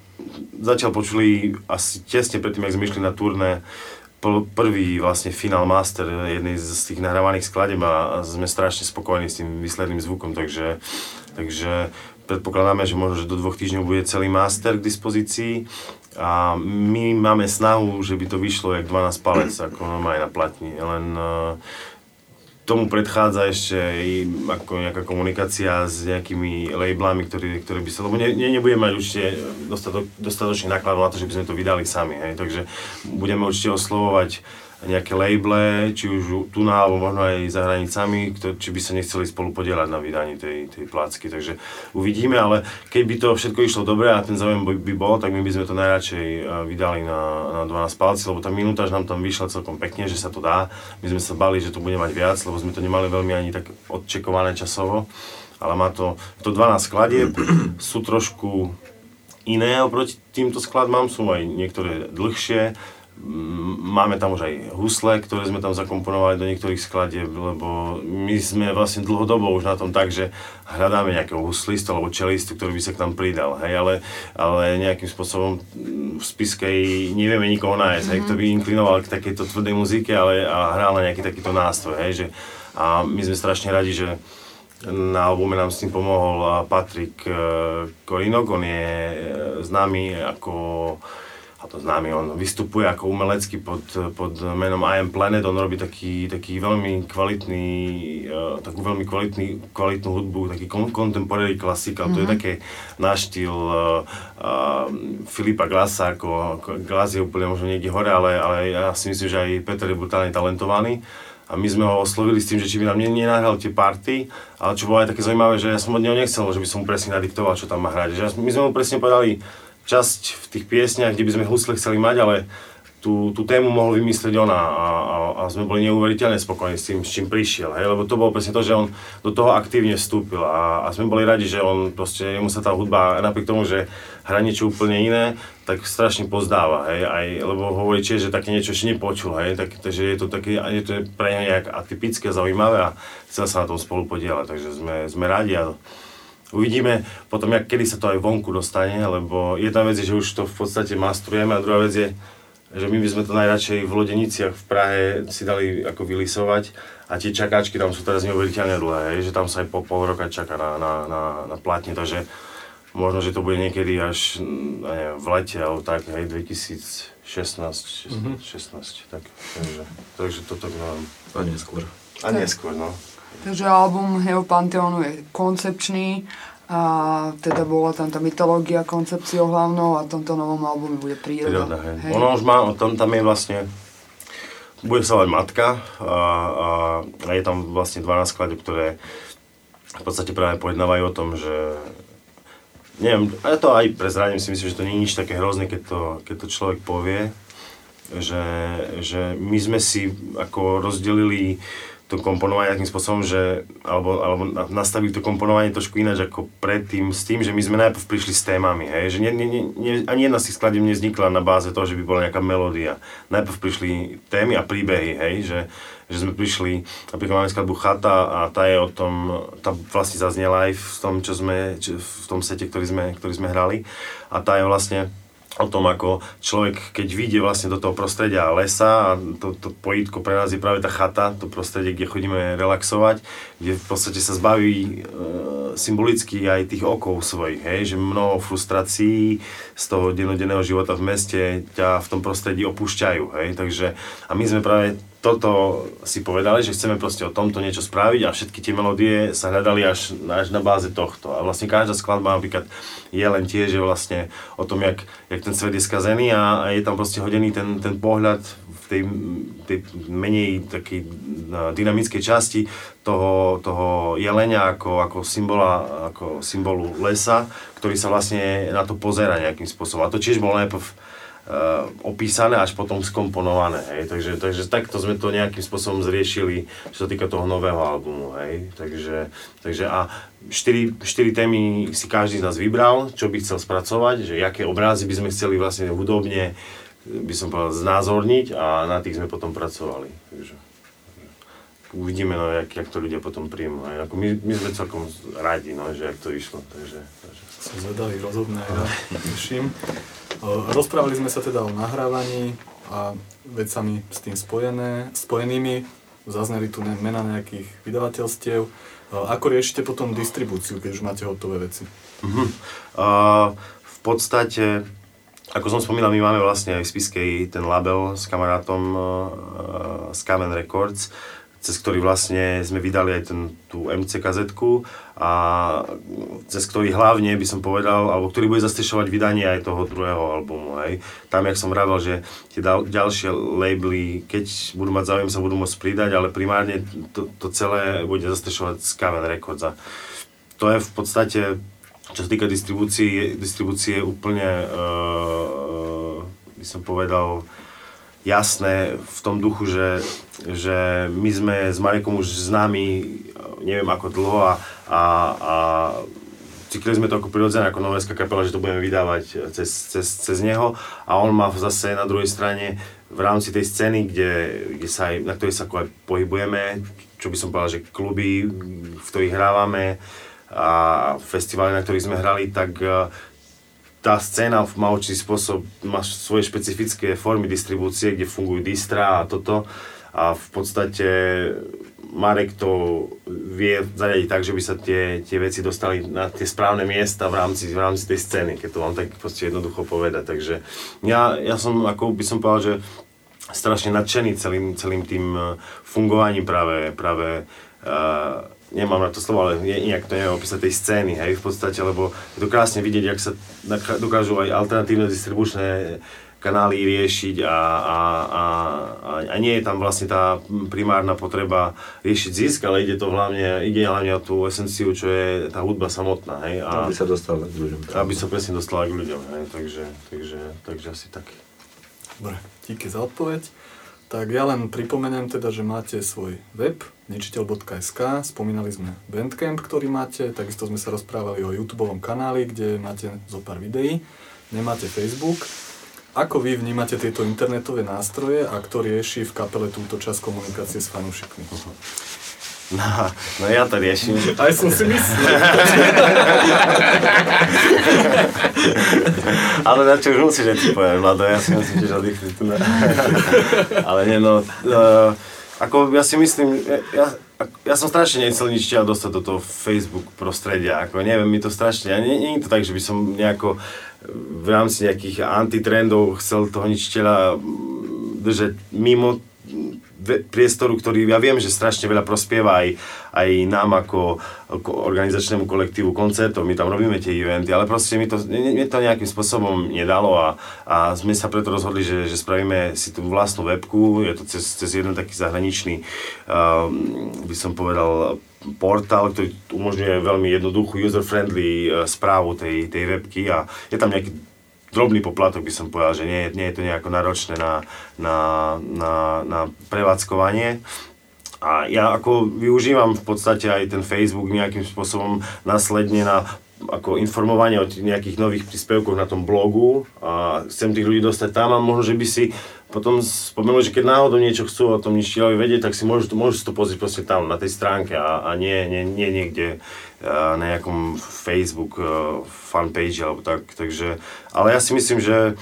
Speaker 6: zatiaľ počuli asi tesne predtým, jak sme išli na turné, prvý vlastne final master jednej z tých nahrávaných skladeb a sme strašne spokojní s tým výsledným zvukom, takže, takže predpokladáme, že možno, že do dvoch týždňov bude celý master k dispozícii. A my máme snahu, že by to vyšlo jak 12 palec, ako normálne na platni, len uh, tomu predchádza ešte ako nejaká komunikácia s nejakými labelami, ktoré, ktoré by sa, lebo ne, ne, nebudeme mať určite dostatok, dostatočný nákladov na to, že by sme to vydali sami, hej, takže budeme určite oslovovať nejaké labele, či už tu na, alebo možno aj za hranicami, kto, či by sa nechceli spolu podielať na vydaní tej, tej plácky, takže uvidíme, ale keď by to všetko išlo dobre a ten záujem by, by bol, tak my by sme to najradšej eh, vydali na, na 12 palci, lebo tá minútaž nám tam vyšla celkom pekne, že sa to dá. My sme sa bali, že to bude mať viac, lebo sme to nemali veľmi ani tak odčekované časovo, ale má to, to 12 skladieb, sú trošku iné oproti týmto skladbám, sú aj niektoré dlhšie, Máme tam už aj husle, ktoré sme tam zakomponovali do niektorých skladieb, lebo my sme vlastne dlhodobo už na tom tak, že hľadáme nejakého huslistu alebo čelistu, ktorý by sa k nám pridal, hej, ale, ale nejakým spôsobom v spiskej nevieme nikoho nájsť, hej, kto by inklinoval k takejto tvrdej muzike, ale a hral na nejaký takýto nástroj, hej, že, a my sme strašne radi, že na albume nám s tým pomohol Patrik e, Korinok, on je e, známy ako a to známy, on vystupuje ako umelecký pod, pod menom I Am Planet, on robí taký, taký veľmi kvalitný, uh, takú veľmi kvalitný, kvalitnú hudbu, taký contemporary klasika, mm-hmm. to je také náš štýl uh, uh, Filipa Glasa, ako, ako Glas je úplne možno niekde hore, ale, ale ja si myslím, že aj Peter je brutálne talentovaný. A my sme ho oslovili s tým, že či by nám nenahral tie party, ale čo bolo aj také zaujímavé, že ja som od neho nechcel, že by som mu presne nadiktoval, čo tam má hrať. Že my sme mu presne povedali, časť v tých piesniach, kde by sme husle chceli mať, ale tú, tú tému mohol vymyslieť on a, a, a sme boli neuveriteľne spokojní s tým, s čím prišiel, hej, lebo to bolo presne to, že on do toho aktívne vstúpil a, a sme boli radi, že on proste, jemu sa tá hudba, napriek tomu, že hrá niečo úplne iné, tak strašne pozdáva, hej, aj, lebo hovorí tiež, že také niečo ešte nepočul, hej, tak, takže je to také, je to pre nejak atypické, zaujímavé a chcel sa na tom spolu podielať, takže sme, sme radi a Uvidíme potom, jak, kedy sa to aj vonku dostane, lebo jedna vec je, že už to v podstate mastrujeme a druhá vec je, že my by sme to najradšej v Lodeniciach v Prahe si dali ako vylisovať a tie čakáčky tam sú teraz neuveriteľne dlhé, že tam sa aj po pol roka čaká na, na, na, na platne, takže možno, že to bude niekedy až neviem, v lete alebo tak, hej, 2016, 16, mm-hmm. 16 tak, takže, takže toto mám.
Speaker 7: A neskôr.
Speaker 6: A neskôr, no.
Speaker 5: Takže album Heo Pantheonu je koncepčný a teda bola tam tá mytológia koncepciou hlavnou a v tomto novom albume bude príroda.
Speaker 6: príroda hej. Hej. Ono už má, tam, tam je vlastne, bude sa volať Matka a, a, a je tam vlastne 12 skladeb, ktoré v podstate práve pojednávajú o tom, že neviem, a to aj prezradím si myslím, že to nie je nič také hrozné, keď to, keď to človek povie, že, že my sme si ako rozdelili to komponovanie takým spôsobom, že, alebo, alebo nastavili to komponovanie trošku ináč ako predtým s tým, že my sme najprv prišli s témami, hej, že nie, nie, nie, ani jedna z tých skladeb nevznikla na báze toho, že by bola nejaká melódia. Najprv prišli témy a príbehy, hej, že, že sme prišli, napríklad máme skladbu Chata a tá je o tom, tá vlastne zaznela aj v tom, čo sme, čo, v tom sete, ktorý sme, ktorý sme hrali. A tá je vlastne o tom, ako človek, keď vyjde vlastne do toho prostredia lesa a to, to pojítko pre nás je práve tá chata, to prostredie, kde chodíme relaxovať, kde v podstate sa zbaví e, symbolicky aj tých okov svojich, hej, že mnoho frustrácií z toho dennodenného života v meste ťa v tom prostredí opúšťajú, hej, takže a my sme práve toto si povedali, že chceme proste o tomto niečo spraviť a všetky tie melódie sa hľadali až, až na báze tohto. A vlastne každá skladba napríklad je len tiež že vlastne o tom, jak, jak ten svet je skazený a, a je tam proste hodený ten, ten pohľad v tej, tej menej takej dynamickej časti toho, toho jelenia ako, ako, symbola, ako symbolu lesa, ktorý sa vlastne na to pozera nejakým spôsobom. A to tiež bolo najprv opísané, až potom skomponované, hej. Takže, takže takto sme to nejakým spôsobom zriešili, čo sa týka toho nového albumu, hej. Takže, takže a štyri, štyri témy si každý z nás vybral, čo by chcel spracovať, že aké obrazy by sme chceli vlastne hudobne, by som povedal, znázorniť a na tých sme potom pracovali. Takže uvidíme, no, jak, jak to ľudia potom príjmu. Ako my, my sme celkom radi, no, že jak to išlo. Takže, takže.
Speaker 4: Som zvedavý, rozhodne ja, teším. Rozprávali sme sa teda o nahrávaní a vecami s tým spojené, spojenými. Zazneli tu mena nejakých vydavateľstiev. Ako riešite potom distribúciu, keď už máte hotové veci?
Speaker 6: Uh-huh. Uh, v podstate, ako som spomínal, my máme vlastne aj v Spiskej ten label s kamarátom uh, Skaven Records, cez ktorý vlastne sme vydali aj ten, tú MC kazetku a cez ktorý hlavne by som povedal, alebo ktorý bude zastrešovať vydanie aj toho druhého albumu. Hej. Tam, jak som vravel, že tie ďalšie labely, keď budú mať záujem, sa budú môcť pridať, ale primárne to, to celé bude zastrešovať Skaven Records. A to je v podstate, čo sa týka distribúcie, distribúcie úplne, uh, by som povedal, jasné v tom duchu, že, že my sme s Marekom už známi neviem ako dlho a, a, a cítili sme to ako prirodzené, ako noveská kapela, že to budeme vydávať cez, cez, cez neho. A on má zase na druhej strane v rámci tej scény, kde, kde sa aj, na ktorej sa aj pohybujeme, čo by som povedal, že kluby, v ktorých hrávame a festivály, na ktorých sme hrali, tak eh, tá scéna má určitý spôsob, má svoje špecifické formy distribúcie, kde fungujú distra a toto a v podstate Marek to vie zariadiť tak, že by sa tie, tie veci dostali na tie správne miesta v rámci, v rámci tej scény, keď to mám tak proste jednoducho povedať. Takže ja, ja som, ako by som povedal, že strašne nadšený celým, celým tým eh, fungovaním práve, práve uh, nemám na to slovo, ale nejak to neviem opísať tej scény, hej, v podstate, lebo je to krásne vidieť, jak sa dokážu aj alternatívne distribučné kanály riešiť a, a, a, a, nie je tam vlastne tá primárna potreba riešiť zisk, ale ide to hlavne, ide hlavne o tú esenciu, čo je tá hudba samotná. Hej,
Speaker 7: a aby sa dostala k ľuďom.
Speaker 6: Aby sa presne dostala k ľuďom, hej, takže, takže, takže asi tak.
Speaker 4: Dobre, díky za odpoveď. Tak ja len pripomeniem teda, že máte svoj web nečiteľ.sk, spomínali sme Bandcamp, ktorý máte, takisto sme sa rozprávali o YouTube kanáli, kde máte zo pár videí, nemáte Facebook. Ako vy vnímate tieto internetové nástroje a kto rieši v kapele túto časť komunikácie s fanúšikmi?
Speaker 6: No, no ja to riešim.
Speaker 4: Aj som si myslel.
Speaker 6: Ale na čo už musíš, že ti poviem, Vlado, ja si myslím, že tu. Ale nie, no, uh, ako ja si myslím, ja, ja som strašne nechcel nič ťa dostať do toho Facebook prostredia, ako neviem, mi to strašne, ja, nie, nie je to tak, že by som nejako v rámci nejakých antitrendov chcel toho nič tela držať mimo priestoru, ktorý ja viem, že strašne veľa prospieva aj, aj nám ako, ako organizačnému kolektívu koncertov, my tam robíme tie eventy, ale proste mi to, mi to nejakým spôsobom nedalo a, a sme sa preto rozhodli, že, že spravíme si tú vlastnú webku, je to cez, cez jeden taký zahraničný, uh, by som povedal, portál, ktorý umožňuje veľmi jednoduchú user-friendly uh, správu tej, tej webky a je tam nejaký drobný poplatok by som povedal, že nie, nie je to nejako náročné na, na, na, na prevádzkovanie. A ja ako využívam v podstate aj ten Facebook nejakým spôsobom následne na ako informovanie o nejakých nových príspevkoch na tom blogu a chcem tých ľudí dostať tam a možno, že by si potom spomenul, že keď náhodou niečo chcú o tom ničiteľovi vedieť, tak si môžu, môžu to pozrieť proste tam, na tej stránke a, a nie, nie, nie niekde nejakom Facebook uh, fanpage alebo tak, takže, ale ja si myslím, že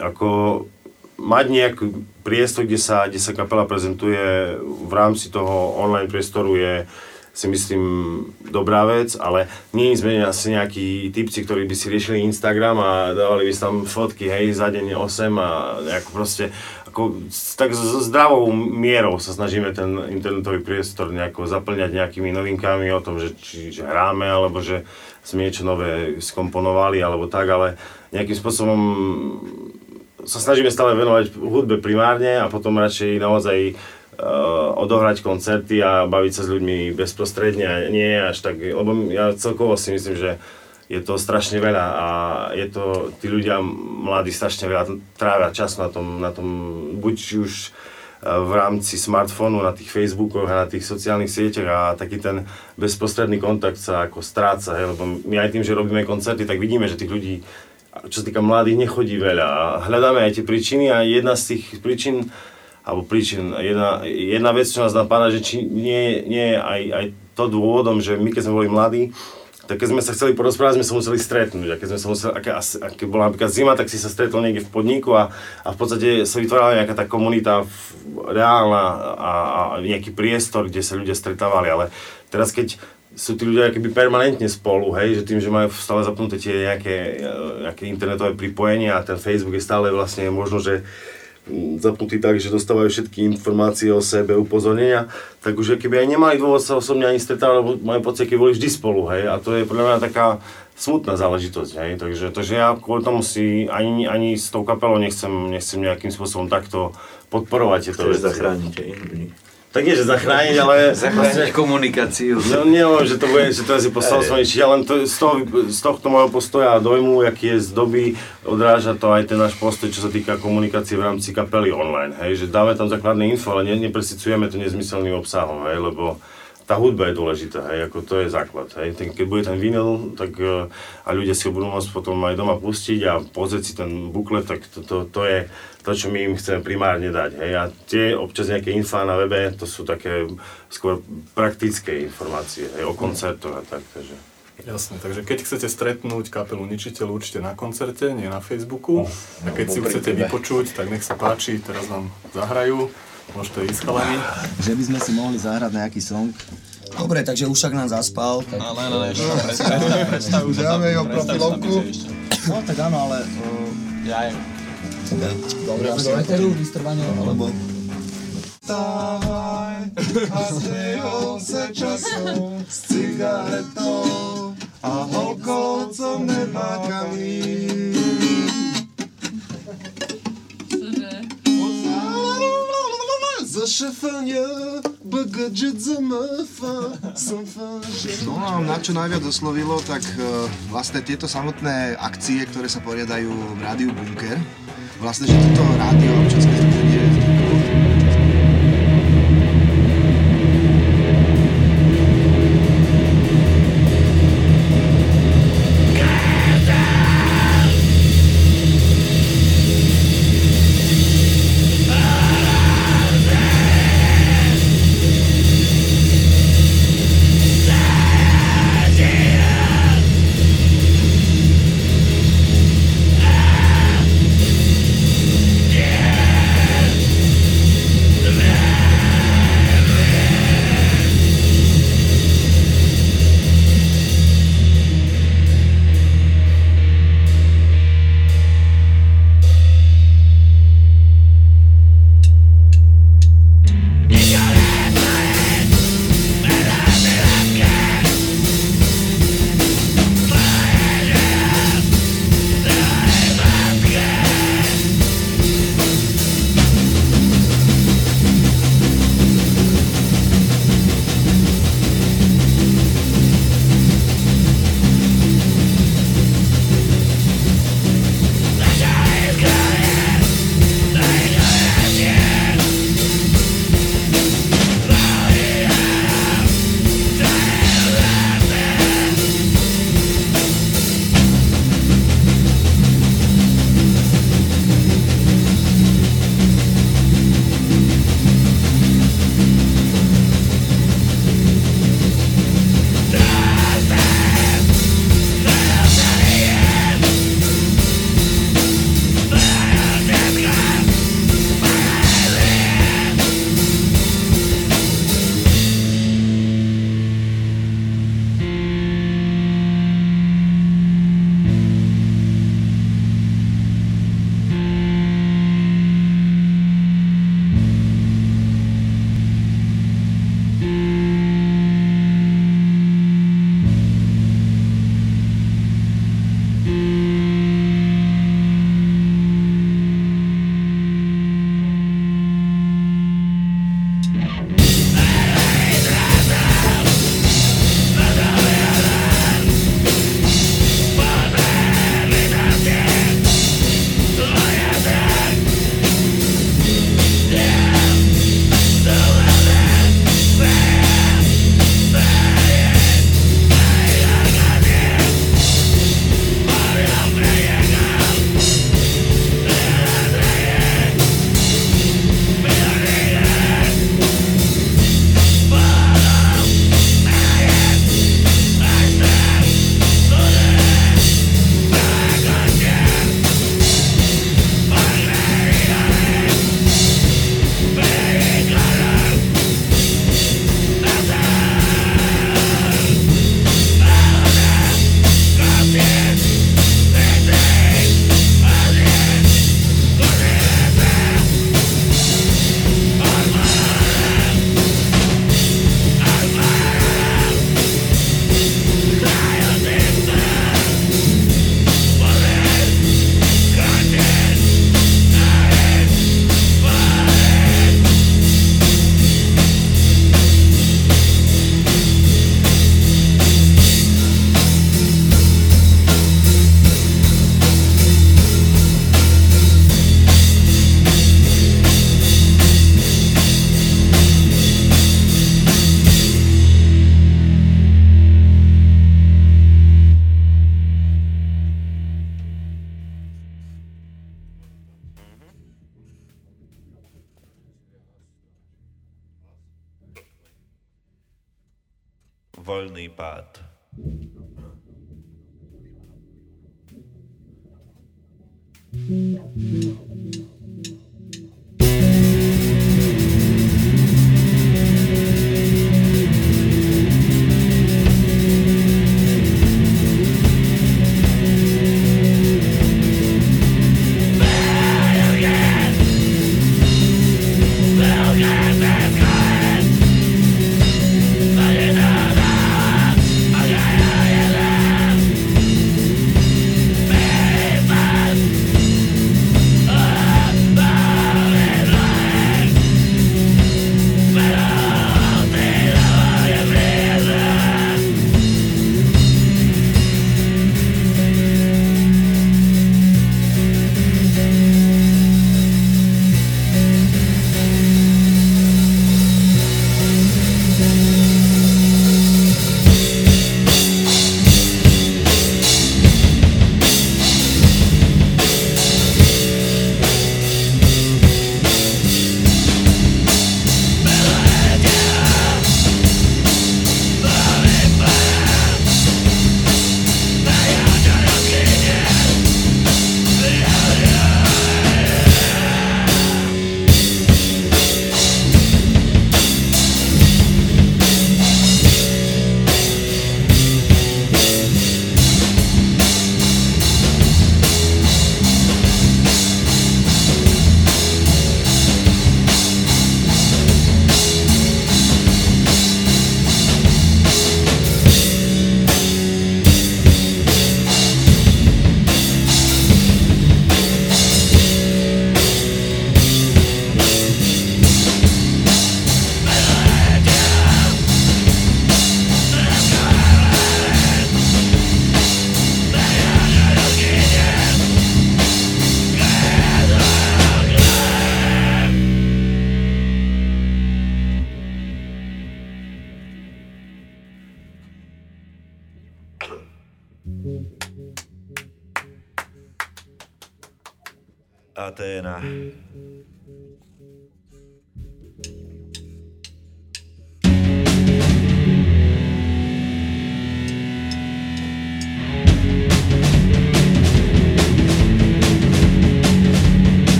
Speaker 6: ako mať nejaký priestor, kde sa, kde sa kapela prezentuje v rámci toho online priestoru je si myslím dobrá vec, ale nie sme asi nejakí typci, ktorí by si riešili Instagram a dávali by tam fotky, hej, za deň 8 a ako proste ako, tak so zdravou mierou sa snažíme ten internetový priestor nejako zaplňať nejakými novinkami o tom, že či že hráme, alebo že sme niečo nové skomponovali, alebo tak, ale nejakým spôsobom sa snažíme stále venovať hudbe primárne a potom radšej naozaj uh, odohrať koncerty a baviť sa s ľuďmi bezprostredne a nie až tak, lebo ja celkovo si myslím, že je to strašne veľa a je to, tí ľudia mladí strašne veľa trávia čas na tom, na tom buď už e, v rámci smartfónu, na tých Facebookoch a na tých sociálnych sieťach a taký ten bezprostredný kontakt sa ako stráca, hej, lebo my aj tým, že robíme koncerty, tak vidíme, že tých ľudí, čo sa týka mladých, nechodí veľa. A hľadáme aj tie príčiny a jedna z tých príčin, alebo príčin, jedna, jedna vec, čo nás napadá, že či nie, nie je aj, aj to dôvodom, že my keď sme boli mladí, tak keď sme sa chceli porozprávať, sme sa museli stretnúť. A keď sme sa museli, aké, keď bola napríklad zima, tak si sa stretol niekde v podniku a, a v podstate sa vytvárala nejaká tá komunita reálna a, a nejaký priestor, kde sa ľudia stretávali. Ale teraz keď sú tí ľudia keby permanentne spolu, hej, že tým, že majú stále zapnuté tie nejaké, nejaké internetové pripojenia a ten Facebook je stále vlastne možno, že zapnutí tak, že dostávajú všetky informácie o sebe, upozornenia, tak už keby aj nemali dôvod sa osobne ani stretávať, lebo majú pocit, keď boli vždy spolu, hej, a to je podľa mňa taká smutná záležitosť, hej, takže, takže ja kvôli tomu si ani, ani s tou kapelou nechcem, nechcem nejakým spôsobom takto podporovať tieto
Speaker 7: veci. zachrániť aj
Speaker 6: tak nie, že zachrániť, ale...
Speaker 1: Zachrániť komunikáciu.
Speaker 6: No nie, že to bude, že teraz je poslal svojím čiže len to, z, toho, z tohto môjho postoja a dojmu, aký je z doby, odráža to aj ten náš postoj, čo sa týka komunikácie v rámci kapely online, hej, že dáme tam základné info, ale ne, nepresicujeme to nezmyselným obsahom, hej, lebo tá hudba je dôležitá, hej, ako to je základ, hej. Ten, keď bude ten vinyl, tak e, a ľudia si ho budú môcť potom aj doma pustiť a pozrieť si ten buklet, tak to, to, to je to, čo my im chceme primárne dať, hej. A tie občas nejaké infá na webe, to sú také skôr praktické informácie, hej, o koncertoch a tak, takže.
Speaker 4: Jasne, takže keď chcete stretnúť kapelu Ničiteľ, určite na koncerte, nie na Facebooku. A keď si ju chcete vypočuť, tak nech sa páči, teraz vám zahrajú. Môžete ísť chalani.
Speaker 8: Že by sme si mohli zahrať nejaký song. Dobre, takže už však nám zaspal. Tak...
Speaker 11: Ale ne, ešte predstav.
Speaker 8: Dáme jeho profilovku. No tak áno, ale...
Speaker 11: Ja je.
Speaker 8: Dobre, do eteru, vystrvanie, alebo...
Speaker 12: Vstávaj a zdejol se časom s cigaretou a holkou, co nemá kamín. Zašefania, bagadžet za mafa, som
Speaker 13: No a na čo najviac oslovilo, tak vlastne tieto samotné akcie, ktoré sa poriadajú v rádiu Bunker, vlastne, že toto rádio občanské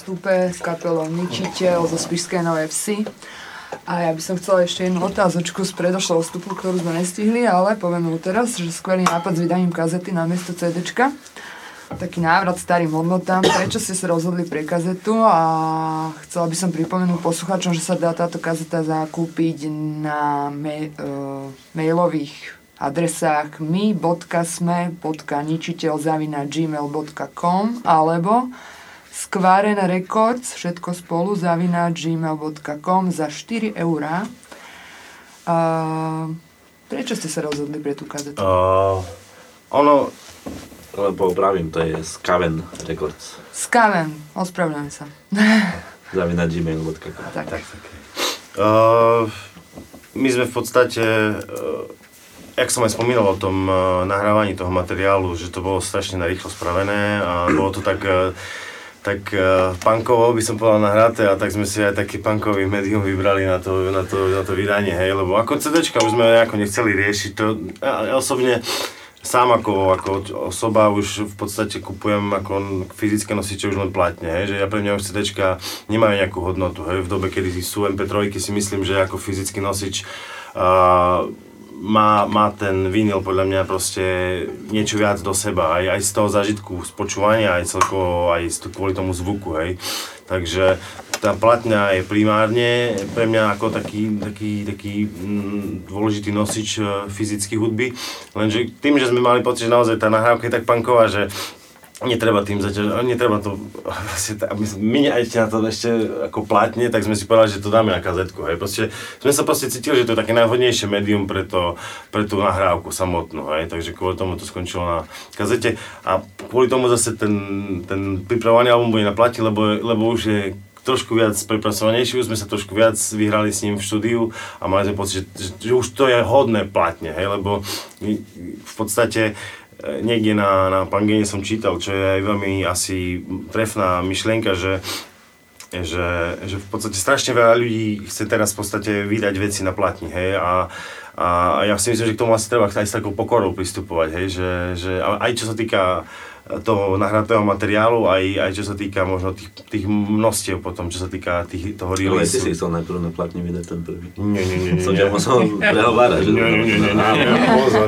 Speaker 5: treťom hovornom stupe s kapelou Ničiteľ zo Spišskej Novej Vsi. A ja by som chcela ešte jednu otázočku z predošlého vstupu, ktorú sme nestihli, ale poviem ju teraz, že skvelý nápad s vydaním kazety na miesto CDčka. Taký návrat starým hodnotám. Prečo ste sa rozhodli pre kazetu a chcela by som pripomenúť posluchačom, že sa dá táto kazeta zakúpiť na ma- uh, mailových adresách my.sme.ničiteľ.gmail.com alebo Skváren Records, všetko spolu, zavina gmail.com za 4 eurá. Uh, prečo ste sa rozhodli pre tú kazetu?
Speaker 6: Uh, ono,
Speaker 7: Lebo pravím, to je Skaven Records.
Speaker 5: Skaven, ospravedlňujem sa.
Speaker 7: Zavina gmail.com.
Speaker 5: Tak.
Speaker 6: tak, tak. Uh, my sme v podstate, uh, jak som aj spomínal o tom uh, nahrávaní toho materiálu, že to bolo strašne narýchlo spravené a bolo to tak, uh, tak uh, punkovo by som povedal nahraté a tak sme si aj taký punkový médium vybrali na to, na to, na to vydanie, hej, lebo ako CDčka už sme nejako nechceli riešiť, to. Ja osobne sám ako, ako osoba už v podstate kupujem ako fyzické nosiče už len platne, hej, že ja pre mňa už CDčka nemajú nejakú hodnotu, hej, v dobe, kedy sú MP3, si myslím, že ako fyzický nosič uh, má, má ten vinyl podľa mňa proste niečo viac do seba, aj, aj z toho zážitku, z počúvania, aj celkovo, aj z, kvôli tomu zvuku, hej. Takže tá platňa je primárne pre mňa ako taký, taký, taký mm, dôležitý nosič e, fyzickej hudby, lenže tým, že sme mali pocit, že naozaj tá nahrávka je tak punková, že netreba tým zaťaž, netreba to, vlastne, tá- my, aj na to ešte ako plátne, tak sme si povedali, že to dáme na kazetku, hej, proste, sme sa proste cítili, že to je také najvhodnejšie médium pre, to, pre tú nahrávku samotnú, hej, takže kvôli tomu to skončilo na kazete. A kvôli tomu zase ten, ten pripravovaný album bude na plati, lebo, lebo už je trošku viac prepracovanejší, už sme sa trošku viac vyhrali s ním v štúdiu a mali sme pocit, že, že, že už to je hodné platne, hej, lebo v podstate e, niekde na, na Pangene som čítal, čo je aj veľmi asi trefná myšlienka, že že, že v podstate strašne veľa ľudí chce teraz v podstate vydať veci na platni, hej, a, a ja si myslím, že k tomu asi treba aj s takou pokorou pristupovať, hej, že, že aj čo sa týka toho nahratého materiálu, aj, aj čo sa týka možno tých, tých množstiev potom, čo sa týka tých, toho
Speaker 7: Ale ty
Speaker 6: release.
Speaker 7: si chcel najprv na platni vydať ten prvý.
Speaker 6: Nie, nie, nie, nie.
Speaker 7: Som ťa musel prehovárať.
Speaker 6: Nie, nie, nie,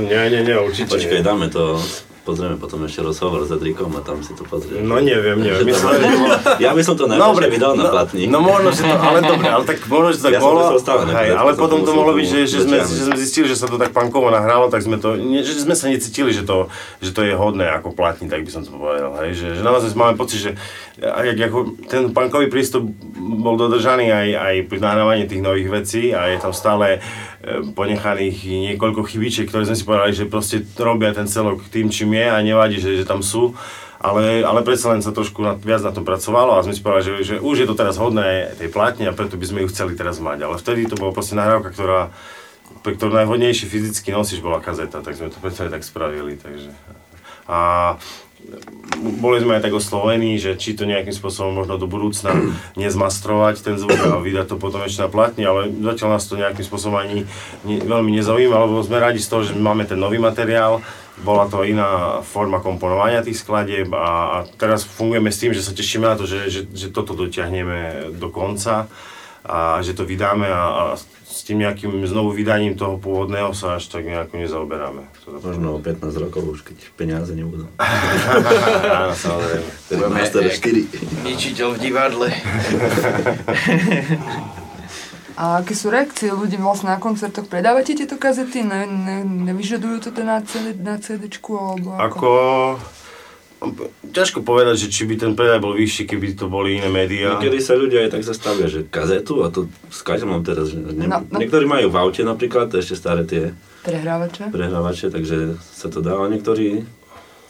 Speaker 6: nie, nie, nie, určite
Speaker 7: Počkaj, dáme to, pozrieme potom ešte rozhovor s Edrikom a tam si to pozrieš.
Speaker 6: No neviem, neviem.
Speaker 7: Že to
Speaker 6: Myslím,
Speaker 7: bolo- ja by som to najlepšie vydal na
Speaker 6: no-
Speaker 7: platni.
Speaker 6: No možno, že to, ale dobre, ale tak možno, že to tak
Speaker 7: Ja
Speaker 6: bolo,
Speaker 7: stále
Speaker 6: hej, ale potom to mohlo byť, že, že, sme, že sme zistili, že sa to tak pankovo nahrálo, tak sme to, nie, že sme sa necítili, že to, že to je hodné ako platní, tak by som to povedal, hej, že, že naozaj máme pocit, že ako ten punkový prístup bol dodržaný aj, aj pri nahrávaní tých nových vecí a je tam stále ponechaných niekoľko chybičiek, ktoré sme si povedali, že proste robia ten celok tým, čím je a nevadí, že, že tam sú. Ale, ale predsa len sa trošku na, viac na tom pracovalo a sme si povedali, že, že už je to teraz hodné tej platne a preto by sme ju chceli teraz mať. Ale vtedy to bola proste nahrávka, ktorá, pre ktorú najvhodnejší fyzický nosič bola kazeta, tak sme to preto aj tak spravili. Takže. A boli sme aj tak oslovení, že či to nejakým spôsobom možno do budúcna nezmastrovať ten zvuk a vydať to potom ešte na platni, ale zatiaľ nás to nejakým spôsobom ani ne, veľmi nezaujíma, lebo sme radi z toho, že máme ten nový materiál, bola to iná forma komponovania tých skladieb a, a teraz fungujeme s tým, že sa tešíme na to, že, že, že toto dotiahneme do konca a že to vydáme a, a s tým nejakým znovu vydaním toho pôvodného sa až tak nejako nezaoberáme.
Speaker 7: Možno o 15 rokov už, keď peniaze nebudú.
Speaker 6: Áno, samozrejme.
Speaker 7: Tedy Master 4.
Speaker 11: Ničiteľ v divadle.
Speaker 5: A aké sú reakcie ľudí vlastne na koncertoch? Predávate tieto kazety? Ne, ne, nevyžadujú to teda na, CD, na CDčku? Alebo ako?
Speaker 6: Ako... Ťažko povedať, že či by ten predaj bol vyšší, keby to boli iné médiá.
Speaker 7: Niekedy sa ľudia aj tak zastavia, že kazetu a to skáďam mám teraz. Ne,
Speaker 5: No, no.
Speaker 7: Niektorí majú v aute napríklad, to ešte staré tie
Speaker 5: Prehrávače?
Speaker 7: prehrávače, takže sa to dá, a niektorí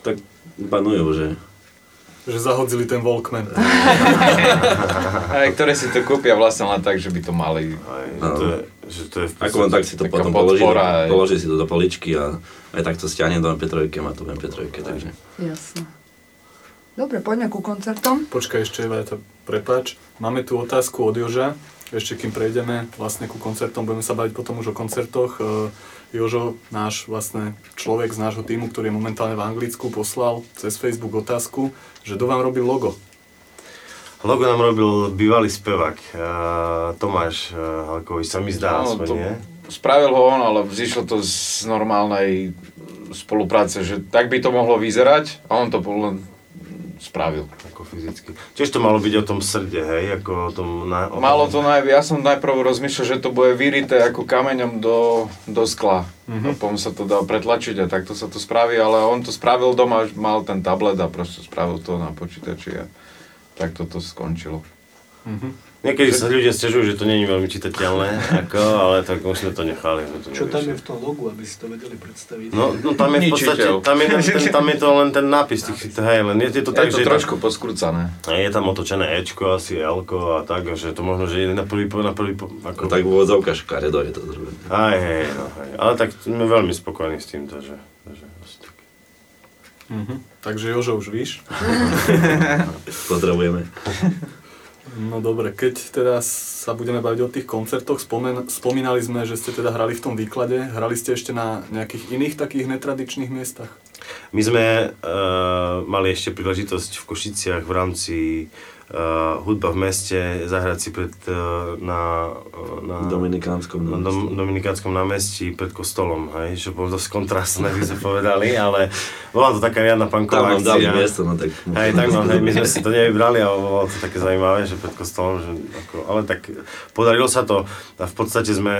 Speaker 7: tak banujú, že
Speaker 4: že zahodzili ten Walkman.
Speaker 1: Aj, ktoré si to kúpia vlastne len tak, že by to mali.
Speaker 6: Že to je, že to je v
Speaker 7: Ako len tak si to potom položí,
Speaker 1: aj.
Speaker 7: položí si to do poličky a aj tak to stiahne do MP3, má to v MP3, takže...
Speaker 5: Jasné. Dobre, poďme ku koncertom.
Speaker 4: Počkaj ešte, to prepáč. Máme tu otázku od Joža. Ešte kým prejdeme vlastne ku koncertom, budeme sa baviť potom už o koncertoch. E, Jožo, náš vlastne človek z nášho týmu, ktorý je momentálne v Anglicku, poslal cez Facebook otázku, že kto vám robil logo.
Speaker 6: Logo nám robil bývalý spevák, uh, Tomáš uh, Halkovič, sa mi zdá,
Speaker 1: No,
Speaker 6: aspoň,
Speaker 1: to-
Speaker 6: nie?
Speaker 1: Spravil ho on, ale zišlo to z normálnej spolupráce, že tak by to mohlo vyzerať a on to len spravil.
Speaker 6: Ako fyzicky. Tiež to malo byť o tom srde, hej, ako o tom... Na, o
Speaker 1: Malo
Speaker 6: tom,
Speaker 1: to naj... Ja som najprv rozmýšľal, že to bude vyrité ako kameňom do, do skla.
Speaker 6: Mhm.
Speaker 1: Mm-hmm. Potom sa to dá pretlačiť a takto sa to spraví, ale on to spravil doma, mal ten tablet a proste spravil to na počítači a takto to skončilo.
Speaker 6: Niekedy sa ľudia stiažujú, že to nie je veľmi čitateľné, ako, ale tak už sme to nechali. sme to
Speaker 14: Čo tam je v tom logu, aby si to vedeli predstaviť?
Speaker 6: No, no tam je v podstate, tam je, len ten, tam je to len ten nápis, tých, hej, len je, je to tak,
Speaker 1: je to
Speaker 6: že
Speaker 1: trošku poskrúcané.
Speaker 6: A je tam otočené Ečko, asi Lko a tak, že to možno, že je na prvý, po- na prvý, po- ako...
Speaker 7: No tak v úvodzovkách škaredo je to zrobené.
Speaker 6: Aj, hej, no, hej. Ale tak sme veľmi spokojní s týmto, že... že asi tak.
Speaker 4: Mhm. Takže Jožo už víš.
Speaker 7: Pozdravujeme.
Speaker 4: No dobre, keď teda sa budeme baviť o tých koncertoch, spomen- spomínali sme, že ste teda hrali v tom výklade. Hrali ste ešte na nejakých iných takých netradičných miestach?
Speaker 6: My sme uh, mali ešte príležitosť v Košiciach v rámci uh, hudba v meste zahrať si pred, uh, na, uh, na
Speaker 7: Dominikánskom námestí.
Speaker 6: dom, Dominikánskom námestí pred kostolom, hej, čo bolo dosť kontrastné, by sme povedali, ale bola to taká riadna
Speaker 7: Tam
Speaker 6: punková
Speaker 7: nám dali
Speaker 6: akcia.
Speaker 7: miesto, no tak...
Speaker 6: Hej, tak no, hej, my sme si to nevybrali, ale bolo to také zaujímavé, že pred kostolom, že ako, ale tak podarilo sa to a v podstate sme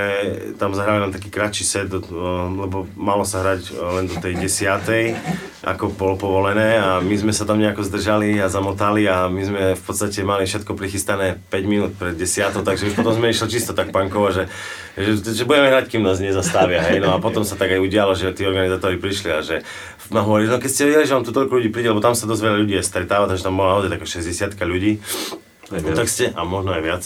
Speaker 6: tam zahrali len taký kratší set, lebo malo sa hrať len do tej desiatej, ako bolo povolené a my sme sa tam nejako zdržali a zamotali a my sme v podstate mali všetko prichystané 5 minút pred desiatou, takže už potom sme išli čisto tak pankovo, že, že, že budeme hrať, kým nás nezastavia, hej, no a potom sa tak aj udialo, že tí organizátori prišli a že ma hovorí, no keď ste vedeli, že vám tu toľko ľudí príde, lebo tam sa dosť veľa ľudí stretáva, takže tam bola naozaj taká 60 ľudí, tak ste, a možno aj viac,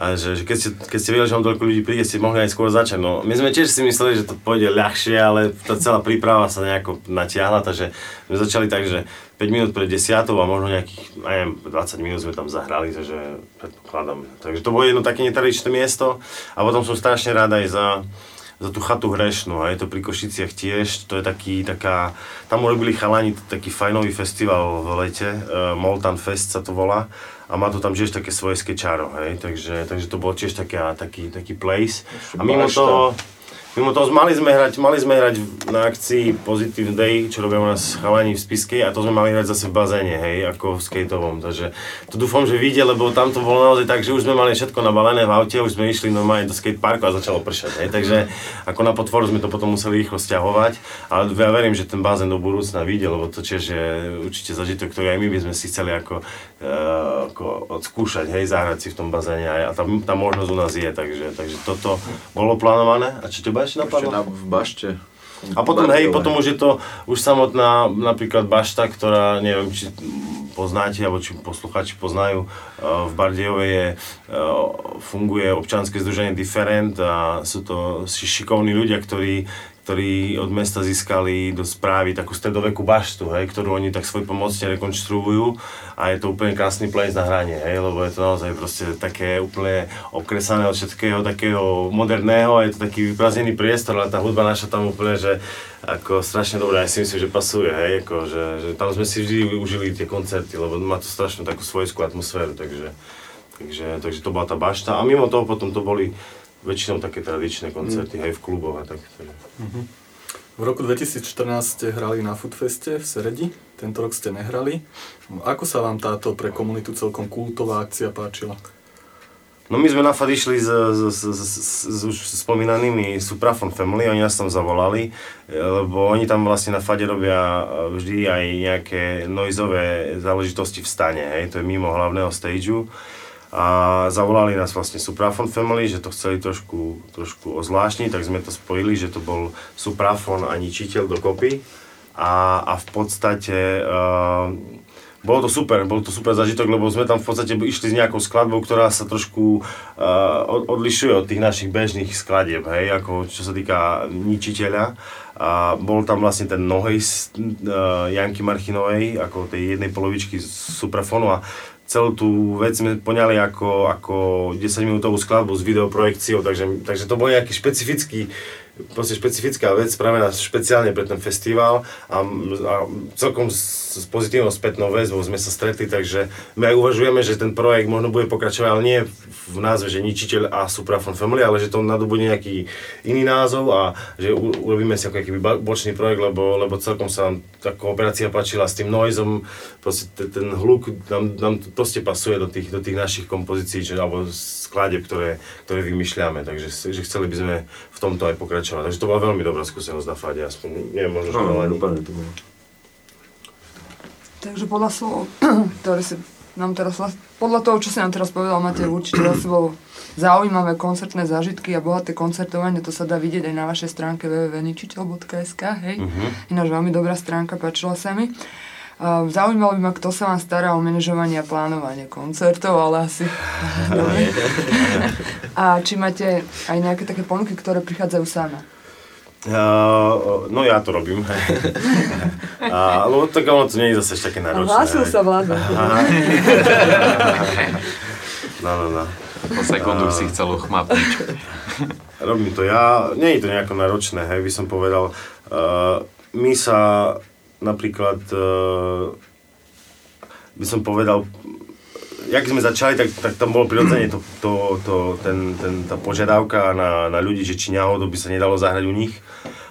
Speaker 6: a že, že keď, ste, keď ste vedeli, že vám toľko ľudí príde, ste mohli aj skôr začať. No, my sme tiež si mysleli, že to pôjde ľahšie, ale tá celá príprava sa nejako natiahla, takže sme začali tak, že 5 minút pred 10 a možno nejakých, neviem, 20 minút sme tam zahrali, takže predpokladám. Takže to bolo jedno také netradičné miesto. A potom som strašne rád aj za, za tú chatu hrešnú. A je to pri Košiciach tiež, to je taký, taká, tam urobili chalani taký fajnový festival v lete, uh, Moltan Fest sa to volá a má to tam tiež také svoje skečáro, hej, takže, takže to bol tiež taká, taký, taký place. A mimo toho, Mimo toho mali sme hrať, mali sme hrať na akcii Positive Day, čo robia u nás chalani v Spiske a to sme mali hrať zase v bazéne, hej, ako v skateovom, takže to dúfam, že vyjde, lebo tam to bolo naozaj tak, že už sme mali všetko nabalené v aute, už sme išli normálne do skateparku a začalo pršať, hej, takže ako na potvoru sme to potom museli rýchlo stiahovať, ale ja verím, že ten bazén do budúcna vyjde, lebo to tiež je určite zažitok, ktorý aj my by sme si chceli ako, ako odskúšať, hej, zahrať si v tom bazéne a tá, tá možnosť u nás je, takže, takže toto bolo plánované. A čo teba ešte napadlo?
Speaker 1: Ešte na, v bašte.
Speaker 6: A potom, hej, potom už je to už samotná napríklad bašta, ktorá, neviem, či poznáte, alebo či posluchači poznajú, eh, v Bardejove je, eh, funguje občanské združenie Different a sú to ši- šikovní ľudia, ktorí, ktorí od mesta získali do správy takú stredovekú baštu, hej, ktorú oni tak svoj pomocne rekonštruujú a je to úplne krásny place na hranie, hej, lebo je to naozaj proste také úplne obkresané od všetkého takého moderného, je to taký vyprázdnený priestor, ale tá hudba naša tam úplne, že ako strašne dobrá, ja si myslím, že pasuje, hej, ako, že, že tam sme si vždy užili tie koncerty, lebo má to strašnú takú svojskú atmosféru, takže, takže, takže to bola tá bašta a mimo toho potom to boli väčšinou také tradičné koncerty, hej, v kluboch a tak.
Speaker 4: Mhm. V roku 2014 ste hrali na Foodfeste v Seredi, tento rok ste nehrali. Ako sa vám táto pre komunitu celkom kultová akcia páčila?
Speaker 6: No my sme na FAD išli s, s, s, s, už spomínanými Suprafon Family, oni nás tam zavolali, lebo oni tam vlastne na FADE robia e, vždy aj nejaké noizové záležitosti v stane, hej, to je mimo hlavného stageu. A zavolali nás vlastne Suprafon Family, že to chceli trošku, trošku ozvláštniť, tak sme to spojili, že to bol Suprafon a ničiteľ dokopy. A, a v podstate uh, bolo to super, bol to super zažitok, lebo sme tam v podstate išli s nejakou skladbou, ktorá sa trošku uh, odlišuje od tých našich bežných skladieb, hej, ako čo sa týka ničiteľa. A bol tam vlastne ten nohej uh, Janky Marchinovej, ako tej jednej polovičky z Suprafonu a celú tú vec sme poňali ako, ako 10 minútovú skladbu s videoprojekciou, takže, takže to bol nejaký špecifický proste špecifická vec, spravená špeciálne pre ten festival a, a celkom s, s pozitívnou spätnou väzbou sme sa stretli, takže my aj uvažujeme, že ten projekt možno bude pokračovať, ale nie v názve, že Ničiteľ a Suprafon Family, ale že to nadobudne nejaký iný názov a že u, urobíme si ako akýby bočný projekt, lebo, lebo celkom sa nám tá kooperácia páčila s tým noizom, proste ten, hluk nám, nám proste pasuje do tých, do tých našich kompozícií, že, alebo skladeb, ktoré, ktoré vymýšľame, takže že chceli by sme v tomto aj pokračovať. Takže to bola veľmi dobrá skúsenosť na fade, aspoň neviem, možno, že
Speaker 7: No, to bolo.
Speaker 5: Takže podľa slov, ktoré si nám teraz, podľa toho, čo si nám teraz povedal, máte určite za sebou zaujímavé koncertné zážitky a bohaté koncertovanie, to sa dá vidieť aj na vašej stránke www.ničiteľ.sk, hej.
Speaker 6: Mhm.
Speaker 5: Ináč veľmi dobrá stránka, páčila sa mi. Zaujímalo by ma, kto sa vám stará o manažovanie a plánovanie koncertov, ale asi... A či máte aj nejaké také ponuky, ktoré prichádzajú same?
Speaker 6: Uh, no ja to robím. lebo tak ono to nie je zase také náročné.
Speaker 5: Hlásil sa vládne.
Speaker 6: Aha. No, no, no.
Speaker 1: Po sekundu si chcel uchmapnúť.
Speaker 6: Robím to ja, nie je to nejako náročné, hej, by som povedal. Uh, my sa napríklad, uh, by som povedal, jak sme začali, tak, tak tam bolo prirodzene to, to, to, ten, ten, tá požiadavka na, na ľudí, že či náhodou by sa nedalo zahrať u nich.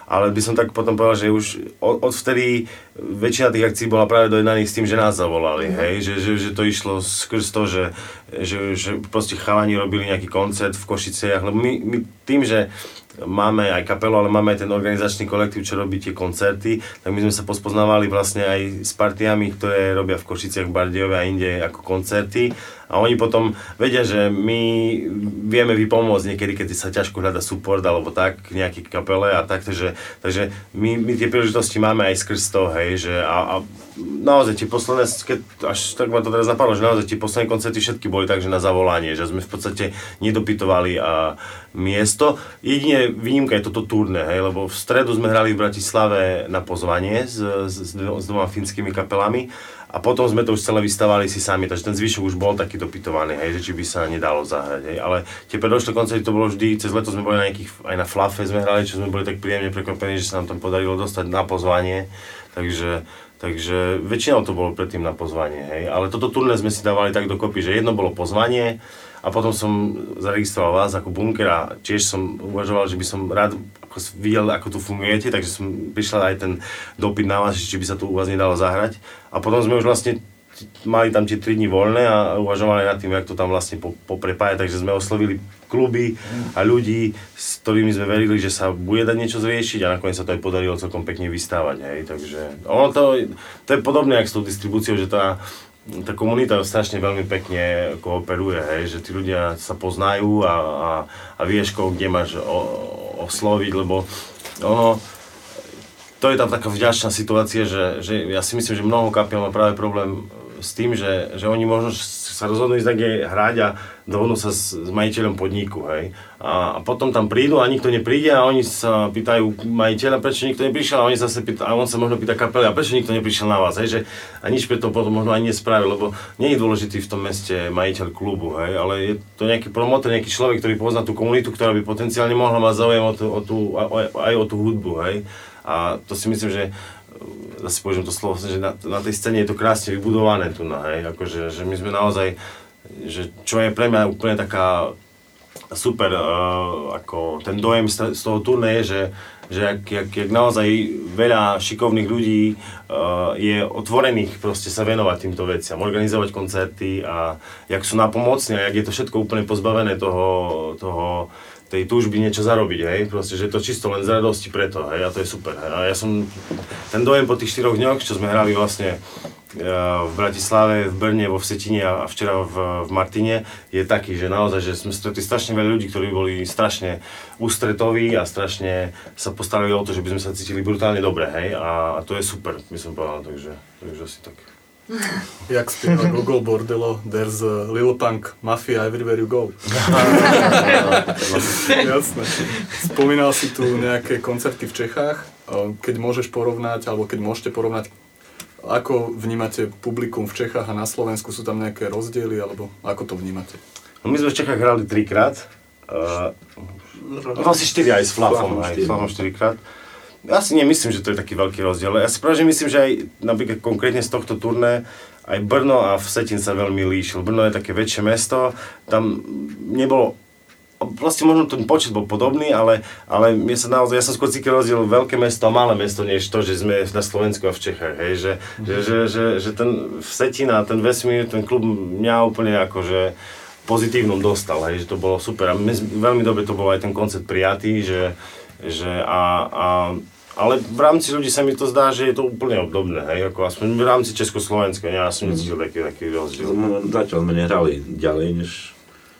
Speaker 6: Ale by som tak potom povedal, že už od, odvtedy väčšina tých akcií bola práve dojednaných s tým, že nás zavolali, hej, že, že, že to išlo skrz to, že, že, že proste chalani robili nejaký koncert v Košiciach, lebo my, my tým, že máme aj kapelu, ale máme aj ten organizačný kolektív, čo robí tie koncerty, tak my sme sa pospoznávali vlastne aj s partiami, ktoré robia v Košiciach, Bardejove a inde ako koncerty. A oni potom vedia, že my vieme vypomôcť niekedy, keď sa ťažko hľada support alebo tak, k nejakej kapele a tak, takže, takže my, my tie príležitosti máme aj skrz to, hej, že a, a naozaj tie posledné, keď, až tak ma to teraz napadlo, že naozaj tie posledné koncerty všetky boli tak, že na zavolanie, že sme v podstate nedopytovali a miesto. Jedine výnimka je toto turné, hej, lebo v stredu sme hrali v Bratislave na pozvanie s, s, s, dvo- s dvoma finskými kapelami a potom sme to už celé vystavali si sami, takže ten zvyšok už bol taký dopytovaný, hej, že či by sa nedalo zahrať, hej. Ale tie predošlé koncerty to bolo vždy, cez leto sme boli na nejakých, aj na Flafe sme hrali, čo sme boli tak príjemne prekvapení, že sa nám tam podarilo dostať na pozvanie, takže Takže väčšinou to bolo predtým na pozvanie, hej. Ale toto turné sme si dávali tak dokopy, že jedno bolo pozvanie a potom som zaregistroval vás ako bunker a tiež som uvažoval, že by som rád ako videl, ako tu fungujete, takže som prišla aj ten dopyt na vás, či by sa tu u vás nedalo zahrať. A potom sme už vlastne mali tam tie 3 dní voľné a uvažovali nad tým, jak to tam vlastne po- poprepájať, takže sme oslovili kluby a ľudí, s ktorými sme verili, že sa bude dať niečo zriešiť a nakoniec sa to aj podarilo celkom pekne vystávať, hej, takže ono to, to je podobné jak s tou distribúciou, že tá, tá komunita strašne veľmi pekne kooperuje, hej, že tí ľudia sa poznajú a, a, a vieš, koho kde máš o, osloviť, lebo ono, to je tá taká vďačná situácia, že, že ja si myslím, že mnoho kapiel má práve problém s tým, že, že oni možno sa rozhodnú ísť niekde hrať a dohodnú sa s, s majiteľom podniku, hej. A, a potom tam prídu a nikto nepríde a oni sa pýtajú majiteľa, prečo nikto neprišiel a oni zase pýta, a on sa možno pýta kapely, a prečo nikto neprišiel na vás, hej, že a nič preto potom možno ani nespravil, lebo nie je dôležitý v tom meste majiteľ klubu, hej, ale je to nejaký promotor, nejaký človek, ktorý pozná tú komunitu, ktorá by potenciálne mohla mať záujem o tú, o tú, aj o tú hudbu, hej. A to si myslím, že zase použijem to slovo, že na, na tej scéne je to krásne vybudované tu, na, hej, akože, že my sme naozaj, že čo je pre mňa úplne taká super, uh, ako ten dojem z, toho turné je, že, že jak, jak, jak naozaj veľa šikovných ľudí uh, je otvorených proste sa venovať týmto veciam, organizovať koncerty a jak sú napomocní a jak je to všetko úplne pozbavené toho, toho tej túžby niečo zarobiť, hej, proste, že to čisto len z radosti preto, hej, a to je super, hej. A ja som, ten dojem po tých štyroch dňoch, čo sme hrali vlastne eh, v Bratislave, v Brne, vo Vsetine a včera v, v Martine, je taký, že naozaj, že sme stretli strašne veľa ľudí, ktorí boli strašne ústretoví a strašne sa postarali o to, že by sme sa cítili brutálne dobre, hej, a, a to je super, by som povedal, takže, takže asi tak.
Speaker 4: Jak spieva Google Bordello, there's a Lil Punk Mafia everywhere you go. Jasné. Spomínal si tu nejaké koncerty v Čechách. Keď môžeš porovnať, alebo keď môžete porovnať, ako vnímate publikum v Čechách a na Slovensku? Sú tam nejaké rozdiely, alebo ako to vnímate?
Speaker 6: No my sme v Čechách hrali trikrát. Uh, vlastne štyri aj s Flafom, aj s Flafom štyrikrát. Ja si nemyslím, že to je taký veľký rozdiel. Ja si práve myslím, že aj napríklad konkrétne z tohto turné aj Brno a Vsetín sa veľmi líšil. Brno je také väčšie mesto, tam nebolo vlastne možno ten počet bol podobný, ale, ale mne sa naozaj, ja som skôr cítil rozdiel veľké mesto a malé mesto, než to, že sme na Slovensku a v Čechách, hej, že, mm-hmm. že, že, že, že ten Vsetín a ten vesmír, ten klub mňa úplne akože pozitívnom dostal, hej, že to bolo super a my, veľmi dobre to bol aj ten koncept prijatý, že, že a, a ale v rámci ľudí sa mi to zdá, že je to úplne obdobné, hej, ako aspoň v rámci Československa, ja som necítil taký, taký rozdiel.
Speaker 7: Zatiaľ sme nehrali ďalej než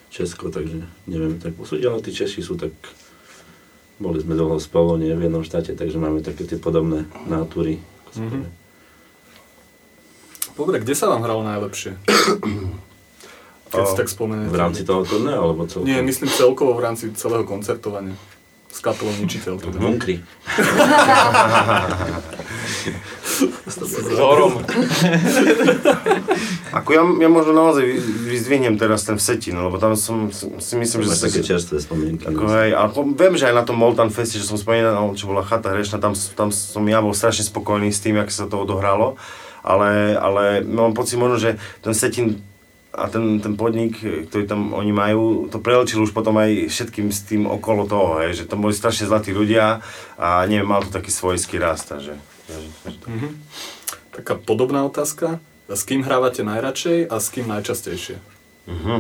Speaker 7: Česko, takže neviem tak posúdiť, ale tí Češi sú tak, boli sme dlho spolu, nie v jednom štáte, takže máme také tie podobné nátúry.
Speaker 4: Mm-hmm. Dobre, kde sa vám hralo najlepšie? Keď si tak spomenete.
Speaker 7: V rámci toho turné, alebo celkovo?
Speaker 4: Nie, myslím celkovo v rámci celého koncertovania. S kapelou Ničiteľ. Teda.
Speaker 7: Bunkry.
Speaker 1: S Zorom.
Speaker 6: Ako ja, ja možno naozaj vyzdvihnem teraz ten Vsetín, lebo tam som si myslím, že...
Speaker 7: Máš také čerstvé spomienky.
Speaker 6: Ako, hej, ale viem, že aj na tom Moltan Feste, že som spomínal, čo bola chata hrešná, tam, tam som ja bol strašne spokojný s tým, jak sa to odohralo. Ale, ale mám pocit možno, že ten Vsetín a ten, ten podnik, ktorý tam oni majú, to prelečil už potom aj všetkým s tým okolo toho, hej, že tam boli strašne zlatí ľudia a neviem, mal to taký svojský rast, takže...
Speaker 4: Mm-hmm. Taká podobná otázka. S kým hrávate najradšej a s kým najčastejšie?
Speaker 6: Mm-hmm.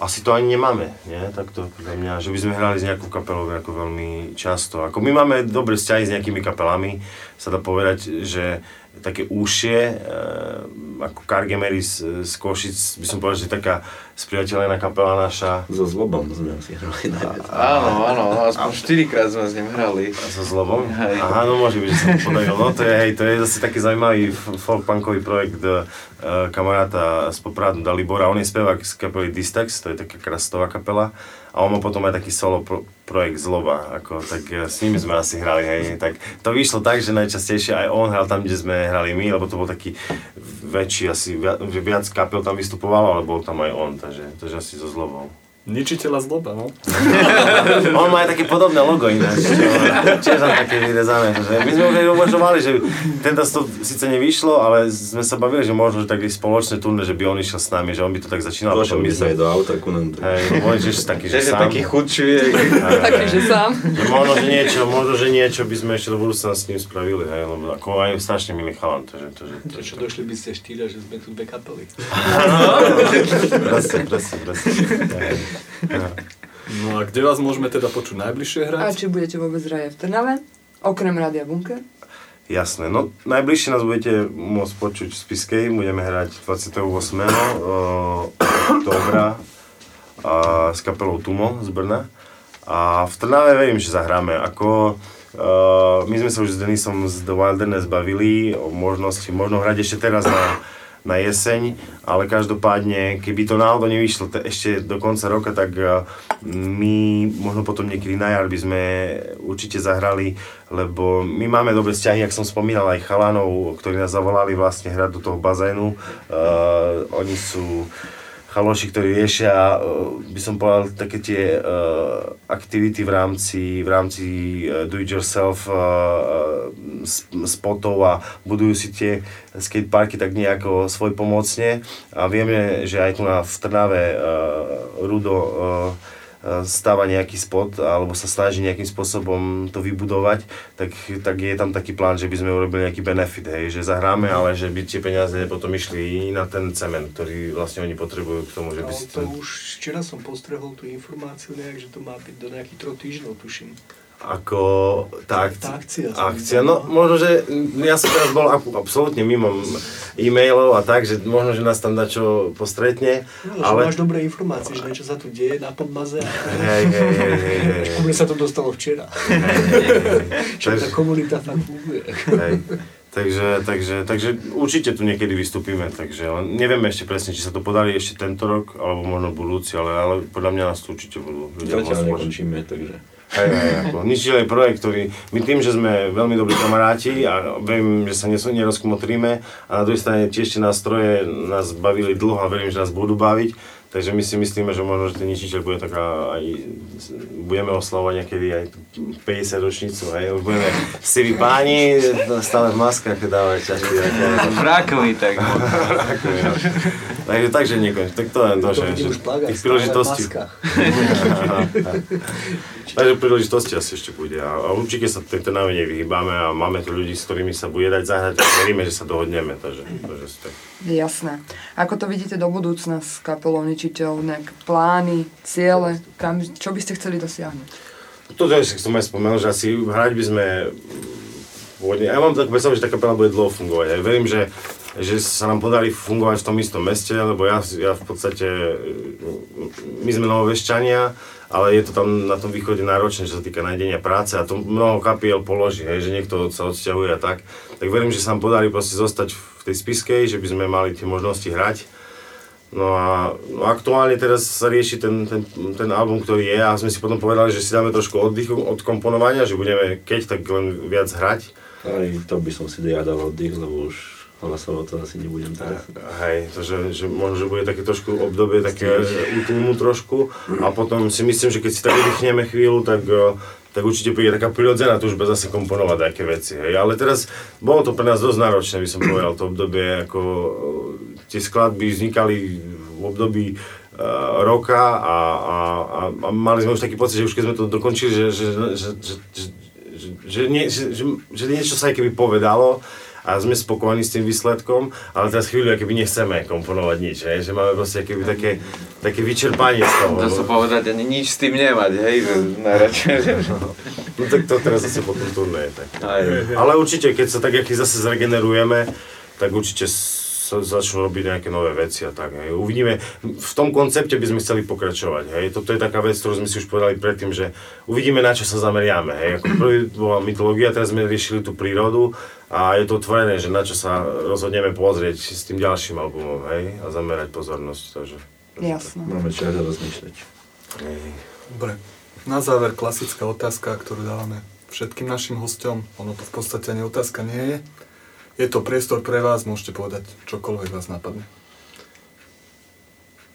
Speaker 6: Asi to ani nemáme, nie? Tak to pre mňa, že by sme hrali s nejakou kapelou ako veľmi často. Ako my máme dobré vzťahy s nejakými kapelami, sa dá povedať, že také úšie, e, ako Kargemery z, z Košic, by som povedal, že taká spriateľená kapela naša.
Speaker 7: So Zlobom sme si hrali najviac.
Speaker 1: Áno, áno, aspoň 4 krát sme s ním hrali.
Speaker 6: A so Zlobom? Hej. Aha, no môže byť, že sa to podarilo. No to je, hej, to je zase taký zaujímavý folk-punkový projekt uh, kamaráta z Popradu Dalibora. On je spevák z kapely Distax, to je taká krastová kapela a on potom aj taký solo pro, projekt Zloba, ako, tak s nimi sme asi hrali, hej, tak to vyšlo tak, že najčastejšie aj on hral tam, kde sme hrali my, lebo to bol taký väčší, asi viac, viac kapel tam vystupovalo, ale bol tam aj on, takže, takže asi so Zlobou.
Speaker 4: Ničiteľa zloba, no.
Speaker 6: On má aj také podobné logo ináč, čo, tiež tam také vyrezané. Že my sme uvažovali, že tento to síce nevyšlo, ale sme sa bavili, že možno, že taký spoločné turné, že by on išiel s nami, že on by to tak začínal.
Speaker 7: Došiel by sa aj do auta ku nám.
Speaker 6: Hej, on je taký, že,
Speaker 1: že
Speaker 6: sám.
Speaker 1: taký chudší.
Speaker 5: Taký, že sám.
Speaker 6: Že možno, že niečo, možno, že niečo by sme ešte do budúcna s ním spravili, hej, lebo ako aj strašne milý chalan, takže to, že, to,
Speaker 14: Čo došli by ste štyria, že sme tu dve kapely.
Speaker 6: presne, presne, presne.
Speaker 4: No a kde vás môžeme teda počuť najbližšie hrať?
Speaker 5: A či budete vôbec hrať v Trnave? Okrem Rádia Bunker?
Speaker 6: Jasné, no najbližšie nás budete môcť počuť v Spiskej, budeme hrať 28. oktobra s kapelou Tumo z Brna. A v Trnave verím, že zahráme. Ako, uh, my sme sa už s Denisom z The Wilderness bavili o možnosti, možno hrať ešte teraz na na jeseň, ale každopádne, keby to náhodou nevyšlo t- ešte do konca roka, tak uh, my možno potom niekedy na jar by sme určite zahrali, lebo my máme dobré vzťahy, jak som spomínal, aj chalanov, ktorí nás zavolali vlastne hrať do toho bazénu. Uh, oni sú chaloši, ktorí riešia, by som povedal, také tie uh, aktivity v rámci, v rámci uh, do-it-yourself spotov a budujú si tie skateparky tak nejako svoj pomocne a vieme, že aj tu na v Trnave Rudo stáva nejaký spot alebo sa snaží nejakým spôsobom to vybudovať, tak, tak je tam taký plán, že by sme urobili nejaký benefit, hej, že zahráme, ale že by tie peniaze potom išli na ten cement, ktorý vlastne oni potrebujú k tomu, že by
Speaker 14: Ale
Speaker 6: si
Speaker 14: to už včera som postrehol tú informáciu nejak, že to má byť do nejakých troch týždňov, tuším.
Speaker 6: Ako tá, akci-
Speaker 14: Tá akcia
Speaker 6: akcia.
Speaker 14: zdá,
Speaker 6: No možno, že ja som teraz bol ab- absolútne mimo e-mailov a tak, že možno, že nás tam dačo postretne,
Speaker 14: No, že
Speaker 6: ale...
Speaker 14: máš dobré informácie, že niečo sa tu deje na podmaze.
Speaker 6: Hej, hej, hej, hej, hej.
Speaker 14: Sa to dostalo včera.
Speaker 6: hej, hej.
Speaker 14: Čo tá komunita fakt funguje.
Speaker 6: Hej. Takže, takže, takže určite tu niekedy vystúpime, takže len nevieme ešte presne, či sa to podarí ešte tento rok, alebo možno budúci, ale, ale podľa mňa nás tu určite budú ľudia
Speaker 7: Zatiaľ nekončíme, takže...
Speaker 6: Hej, hej, ako. Nič je projekt, ktorý, my tým, že sme veľmi dobrí kamaráti a viem, že sa nes- nerozkmotríme a na druhej strane tie ešte nástroje nás bavili dlho a verím, že nás budú baviť, takže my si myslíme, že možno, že ten ničiteľ bude taká aj, budeme oslavovať niekedy aj 50 ročnicu, hej, už budeme siví páni, stále v maskách dávať čašky.
Speaker 1: Frakovi tak.
Speaker 6: Frakovi, no. Takže, takže nekonč, tak to je to, že, že tých príležitostí. Takže príležitosti asi ešte bude a, a určite sa tejto návene vyhýbame a máme tu ľudí, s ktorými sa bude dať zahrať a veríme, že sa dohodneme, takže, takže tak.
Speaker 5: Jasné. Ako to vidíte do budúcna s kapelou Ničiteľ? Nejaké plány, ciele? Kam, čo by ste chceli dosiahnuť?
Speaker 6: Toto je, som aj spomenul, že asi hrať by sme pôvodne, ja mám takú predstavu, že tá kapela bude dlho fungovať. Ja verím, že, že sa nám podarí fungovať v tom istom meste, lebo ja, ja v podstate, my sme novovešťania, ale je to tam na tom východe náročné, čo sa týka nájdenia práce a to mnoho kapiel položí, hej, že niekto sa odsťahuje a tak. Tak verím, že sa nám podarí proste zostať v tej spiskej, že by sme mali tie možnosti hrať. No a no aktuálne teraz sa rieši ten, ten, ten album, ktorý je a sme si potom povedali, že si dáme trošku oddychu od komponovania, že budeme keď tak len viac hrať.
Speaker 7: Aj to by som si ja dal oddych, lebo už hlasovať to asi nebudem teraz.
Speaker 6: Hej, to, že, že možno, že bude také trošku obdobie, také útlmu trošku a potom si myslím, že keď si tak oddychneme chvíľu, tak, eh, tak určite príde taká prirodzená túžba zase komponovať také veci. Hej. Ale teraz bolo to pre nás dosť náročné, by som povedal, to obdobie, ako tie skladby vznikali v období uh, roka a, a, a, mali sme už taký pocit, že už keď sme to dokončili, že, že, že, že, že, že, že, nie, že, že, že niečo sa aj keby povedalo, a sme spokojní s tým výsledkom, ale teraz chvíľu keby nechceme komponovať nič, hej, že máme proste keby také, také vyčerpanie z toho.
Speaker 1: Dá sa povedať, ani nič s tým nemať, hej, že najradšej.
Speaker 6: No tak to teraz zase potom je tak. Ale určite, keď sa tak aký zase zregenerujeme, tak určite začnú robiť nejaké nové veci a tak. Hej. Uvidíme, v tom koncepte by sme chceli pokračovať. Hej. Toto je taká vec, ktorú sme si už povedali predtým, že uvidíme, na čo sa zameriame. Hej. Ako prvý bola mytológia, teraz sme riešili tú prírodu a je to otvorené, že na čo sa rozhodneme pozrieť s tým ďalším albumom hej. a zamerať pozornosť. Takže,
Speaker 5: Jasné.
Speaker 7: Máme čas rozmýšľať.
Speaker 4: Dobre. Na záver klasická otázka, ktorú dávame všetkým našim hosťom. Ono to v podstate ani otázka nie je. Je to priestor pre vás, môžete povedať čokoľvek vás napadne.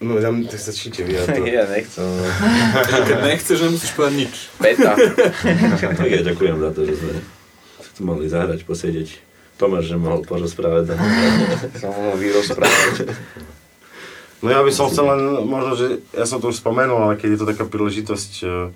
Speaker 6: No, ja tak sa číte vy.
Speaker 1: Ja nechcem.
Speaker 4: Keď nechceš, nemusíš povedať nič.
Speaker 1: Beta.
Speaker 7: tak ja ďakujem za to, že sme tu mohli zahrať, posedieť. Tomáš, že mohol porozprávať.
Speaker 1: Som mohol vyrozprávať.
Speaker 6: No ja by som chcel len, možno, že ja som to už spomenul, ale keď je to taká príležitosť uh,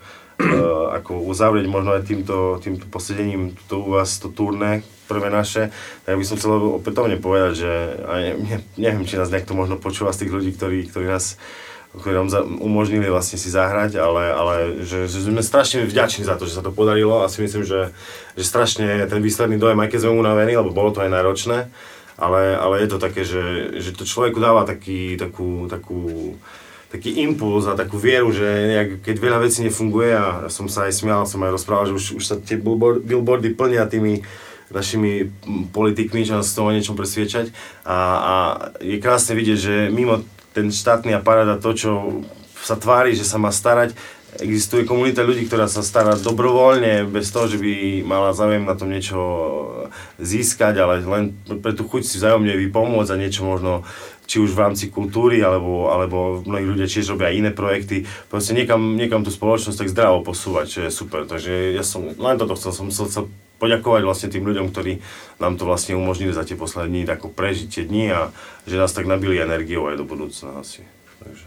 Speaker 6: ako uzavrieť možno aj týmto, týmto posedením tu u vás to turné, prvé naše, tak by som chcel opätovne povedať, že aj, ne, neviem, či nás niekto možno počúva z tých ľudí, ktorí, ktorí nás ktorí nám za, umožnili vlastne si zahrať, ale, ale že, že sme strašne vďační za to, že sa to podarilo. A si myslím, že, že strašne ten výsledný dojem, aj keď sme unavení, lebo bolo to aj náročné, ale, ale je to také, že, že to človeku dáva taký, takú, takú, taký impuls a takú vieru, že nejak, keď veľa vecí nefunguje a som sa aj smial, som aj rozprával, že už, už sa tie billboard, billboardy plnia tými našimi politikmi, že nás toho niečom presviečať a, a je krásne vidieť, že mimo ten štátny aparát a to, čo sa tvári, že sa má starať, existuje komunita ľudí, ktorá sa stará dobrovoľne, bez toho, že by mala záujem na tom niečo získať, ale len pre tú chuť si vzájomne vypomôcť a niečo možno či už v rámci kultúry, alebo, alebo mnohí ľudia tiež robia iné projekty. Proste niekam, niekam tú spoločnosť tak zdravo posúvať, čo je super. Takže ja som, len toto chcel, som chcel poďakovať vlastne tým ľuďom, ktorí nám to vlastne umožnili za tie posledné dní, ako prežiť tie dni a že nás tak nabili energiou aj do budúcna asi. Takže.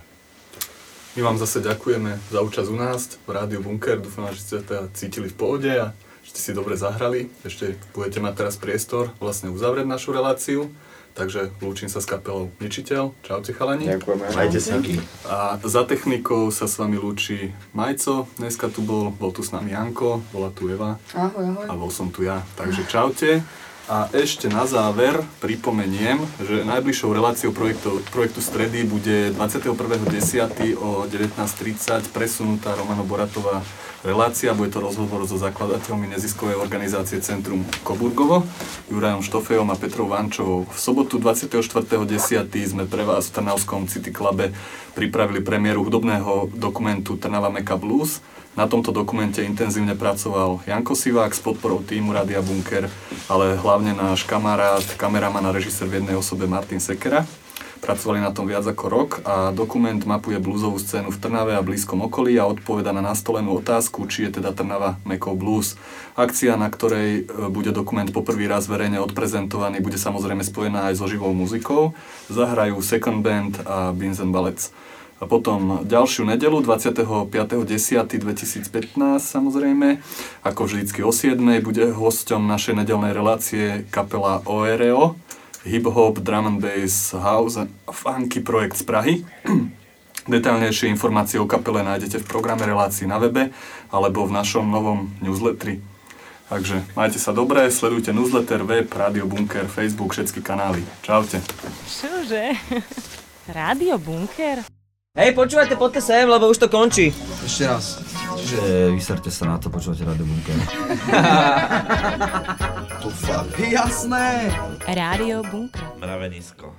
Speaker 4: My vám zase ďakujeme za účasť u nás v Rádiu Bunker. Dúfam, že ste teda cítili v pohode a že ste si dobre zahrali. Ešte budete mať teraz priestor vlastne uzavrieť našu reláciu. Takže lúčim sa s kapelou Ničiteľ. Čaute chalani.
Speaker 1: Ďakujeme.
Speaker 6: Majte sa.
Speaker 4: A za technikou sa s vami lúči Majco. Dneska tu bol, bol tu s nami Janko, bola tu Eva.
Speaker 5: Ahoj, ahoj.
Speaker 4: A bol som tu ja. Takže čaute. A ešte na záver pripomeniem, že najbližšou reláciou projektu, projektu Stredy bude 21.10. o 19.30 presunutá Romano Boratová relácia. Bude to rozhovor so zakladateľmi neziskovej organizácie Centrum Koburgovo, Jurajom Štofejom a Petrou Vančovou. V sobotu 24.10. sme pre vás v Trnavskom City Clube pripravili premiéru hudobného dokumentu Trnava Meka Blues. Na tomto dokumente intenzívne pracoval Janko Sivák s podporou týmu Radia Bunker, ale hlavne náš kamarát, kameraman a režisér v jednej osobe Martin Sekera. Pracovali na tom viac ako rok a dokument mapuje bluesovú scénu v Trnave a blízkom okolí a odpoveda na nastolenú otázku, či je teda Trnava Mekov Blues. Akcia, na ktorej e, bude dokument poprvý raz verejne odprezentovaný, bude samozrejme spojená aj so živou muzikou. Zahrajú Second Band a Beans and Ballets. A potom ďalšiu nedelu, 25.10.2015 samozrejme, ako vždycky o 7. bude hosťom našej nedelnej relácie kapela OREO, Hip Hop, Drum and Bass, House a Funky projekt z Prahy. Detailnejšie informácie o kapele nájdete v programe relácií na webe alebo v našom novom newsletteri. Takže majte sa dobré, sledujte newsletter, web, Radio Bunker, Facebook, všetky kanály. Čaute.
Speaker 10: Čože? Rádio Bunker?
Speaker 15: Hej, počúvajte, poďte sem, lebo už to končí.
Speaker 8: Ešte raz. Čiže vyserte sa na to, počúvate Radio Bunker.
Speaker 12: To fakt.
Speaker 8: Jasné.
Speaker 10: Rádio Bunker.
Speaker 16: Mravenisko.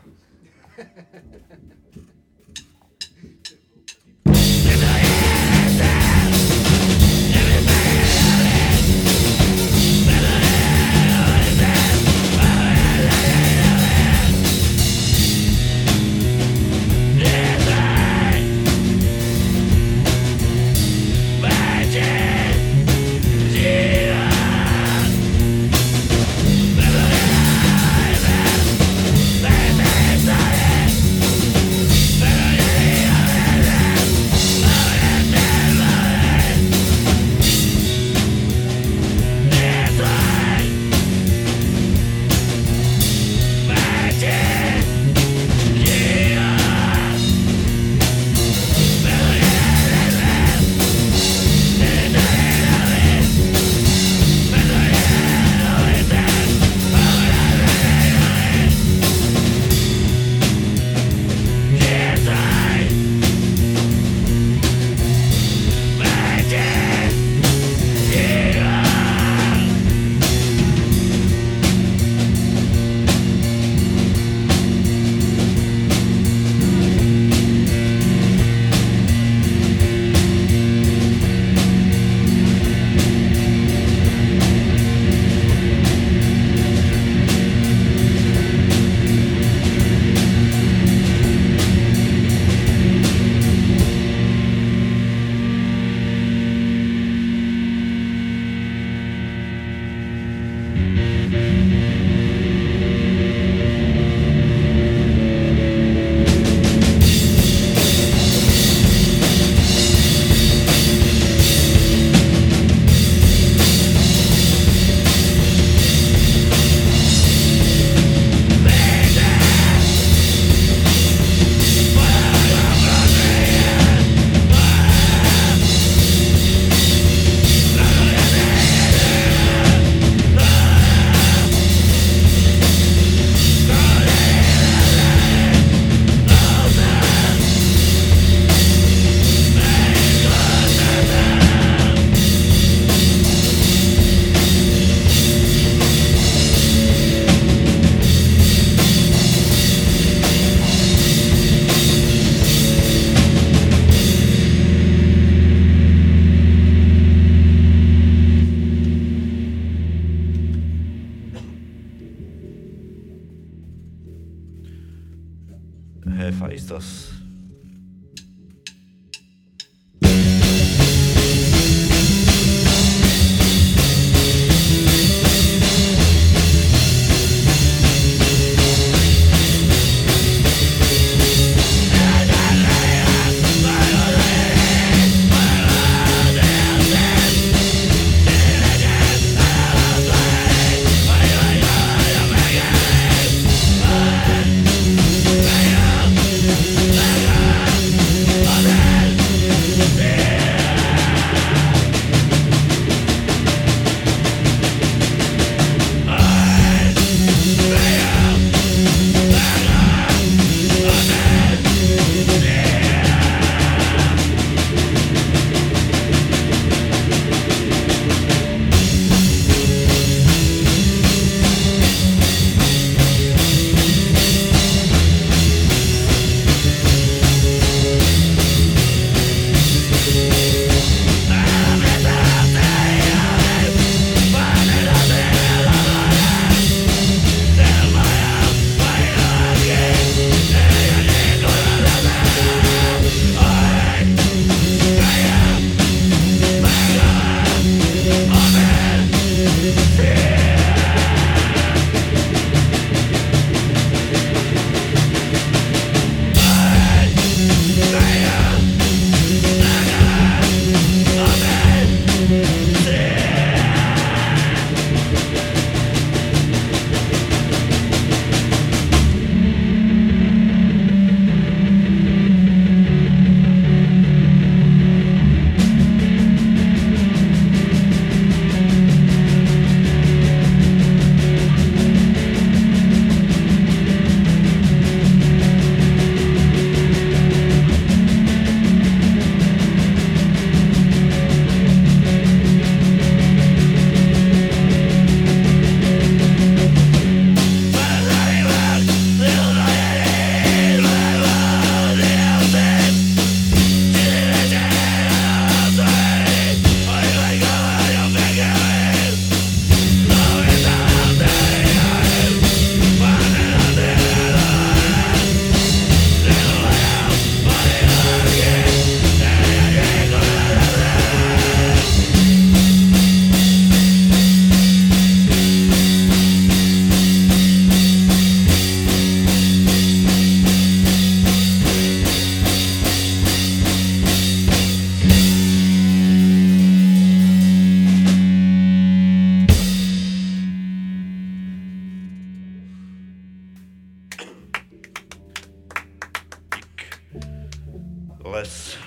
Speaker 7: Let's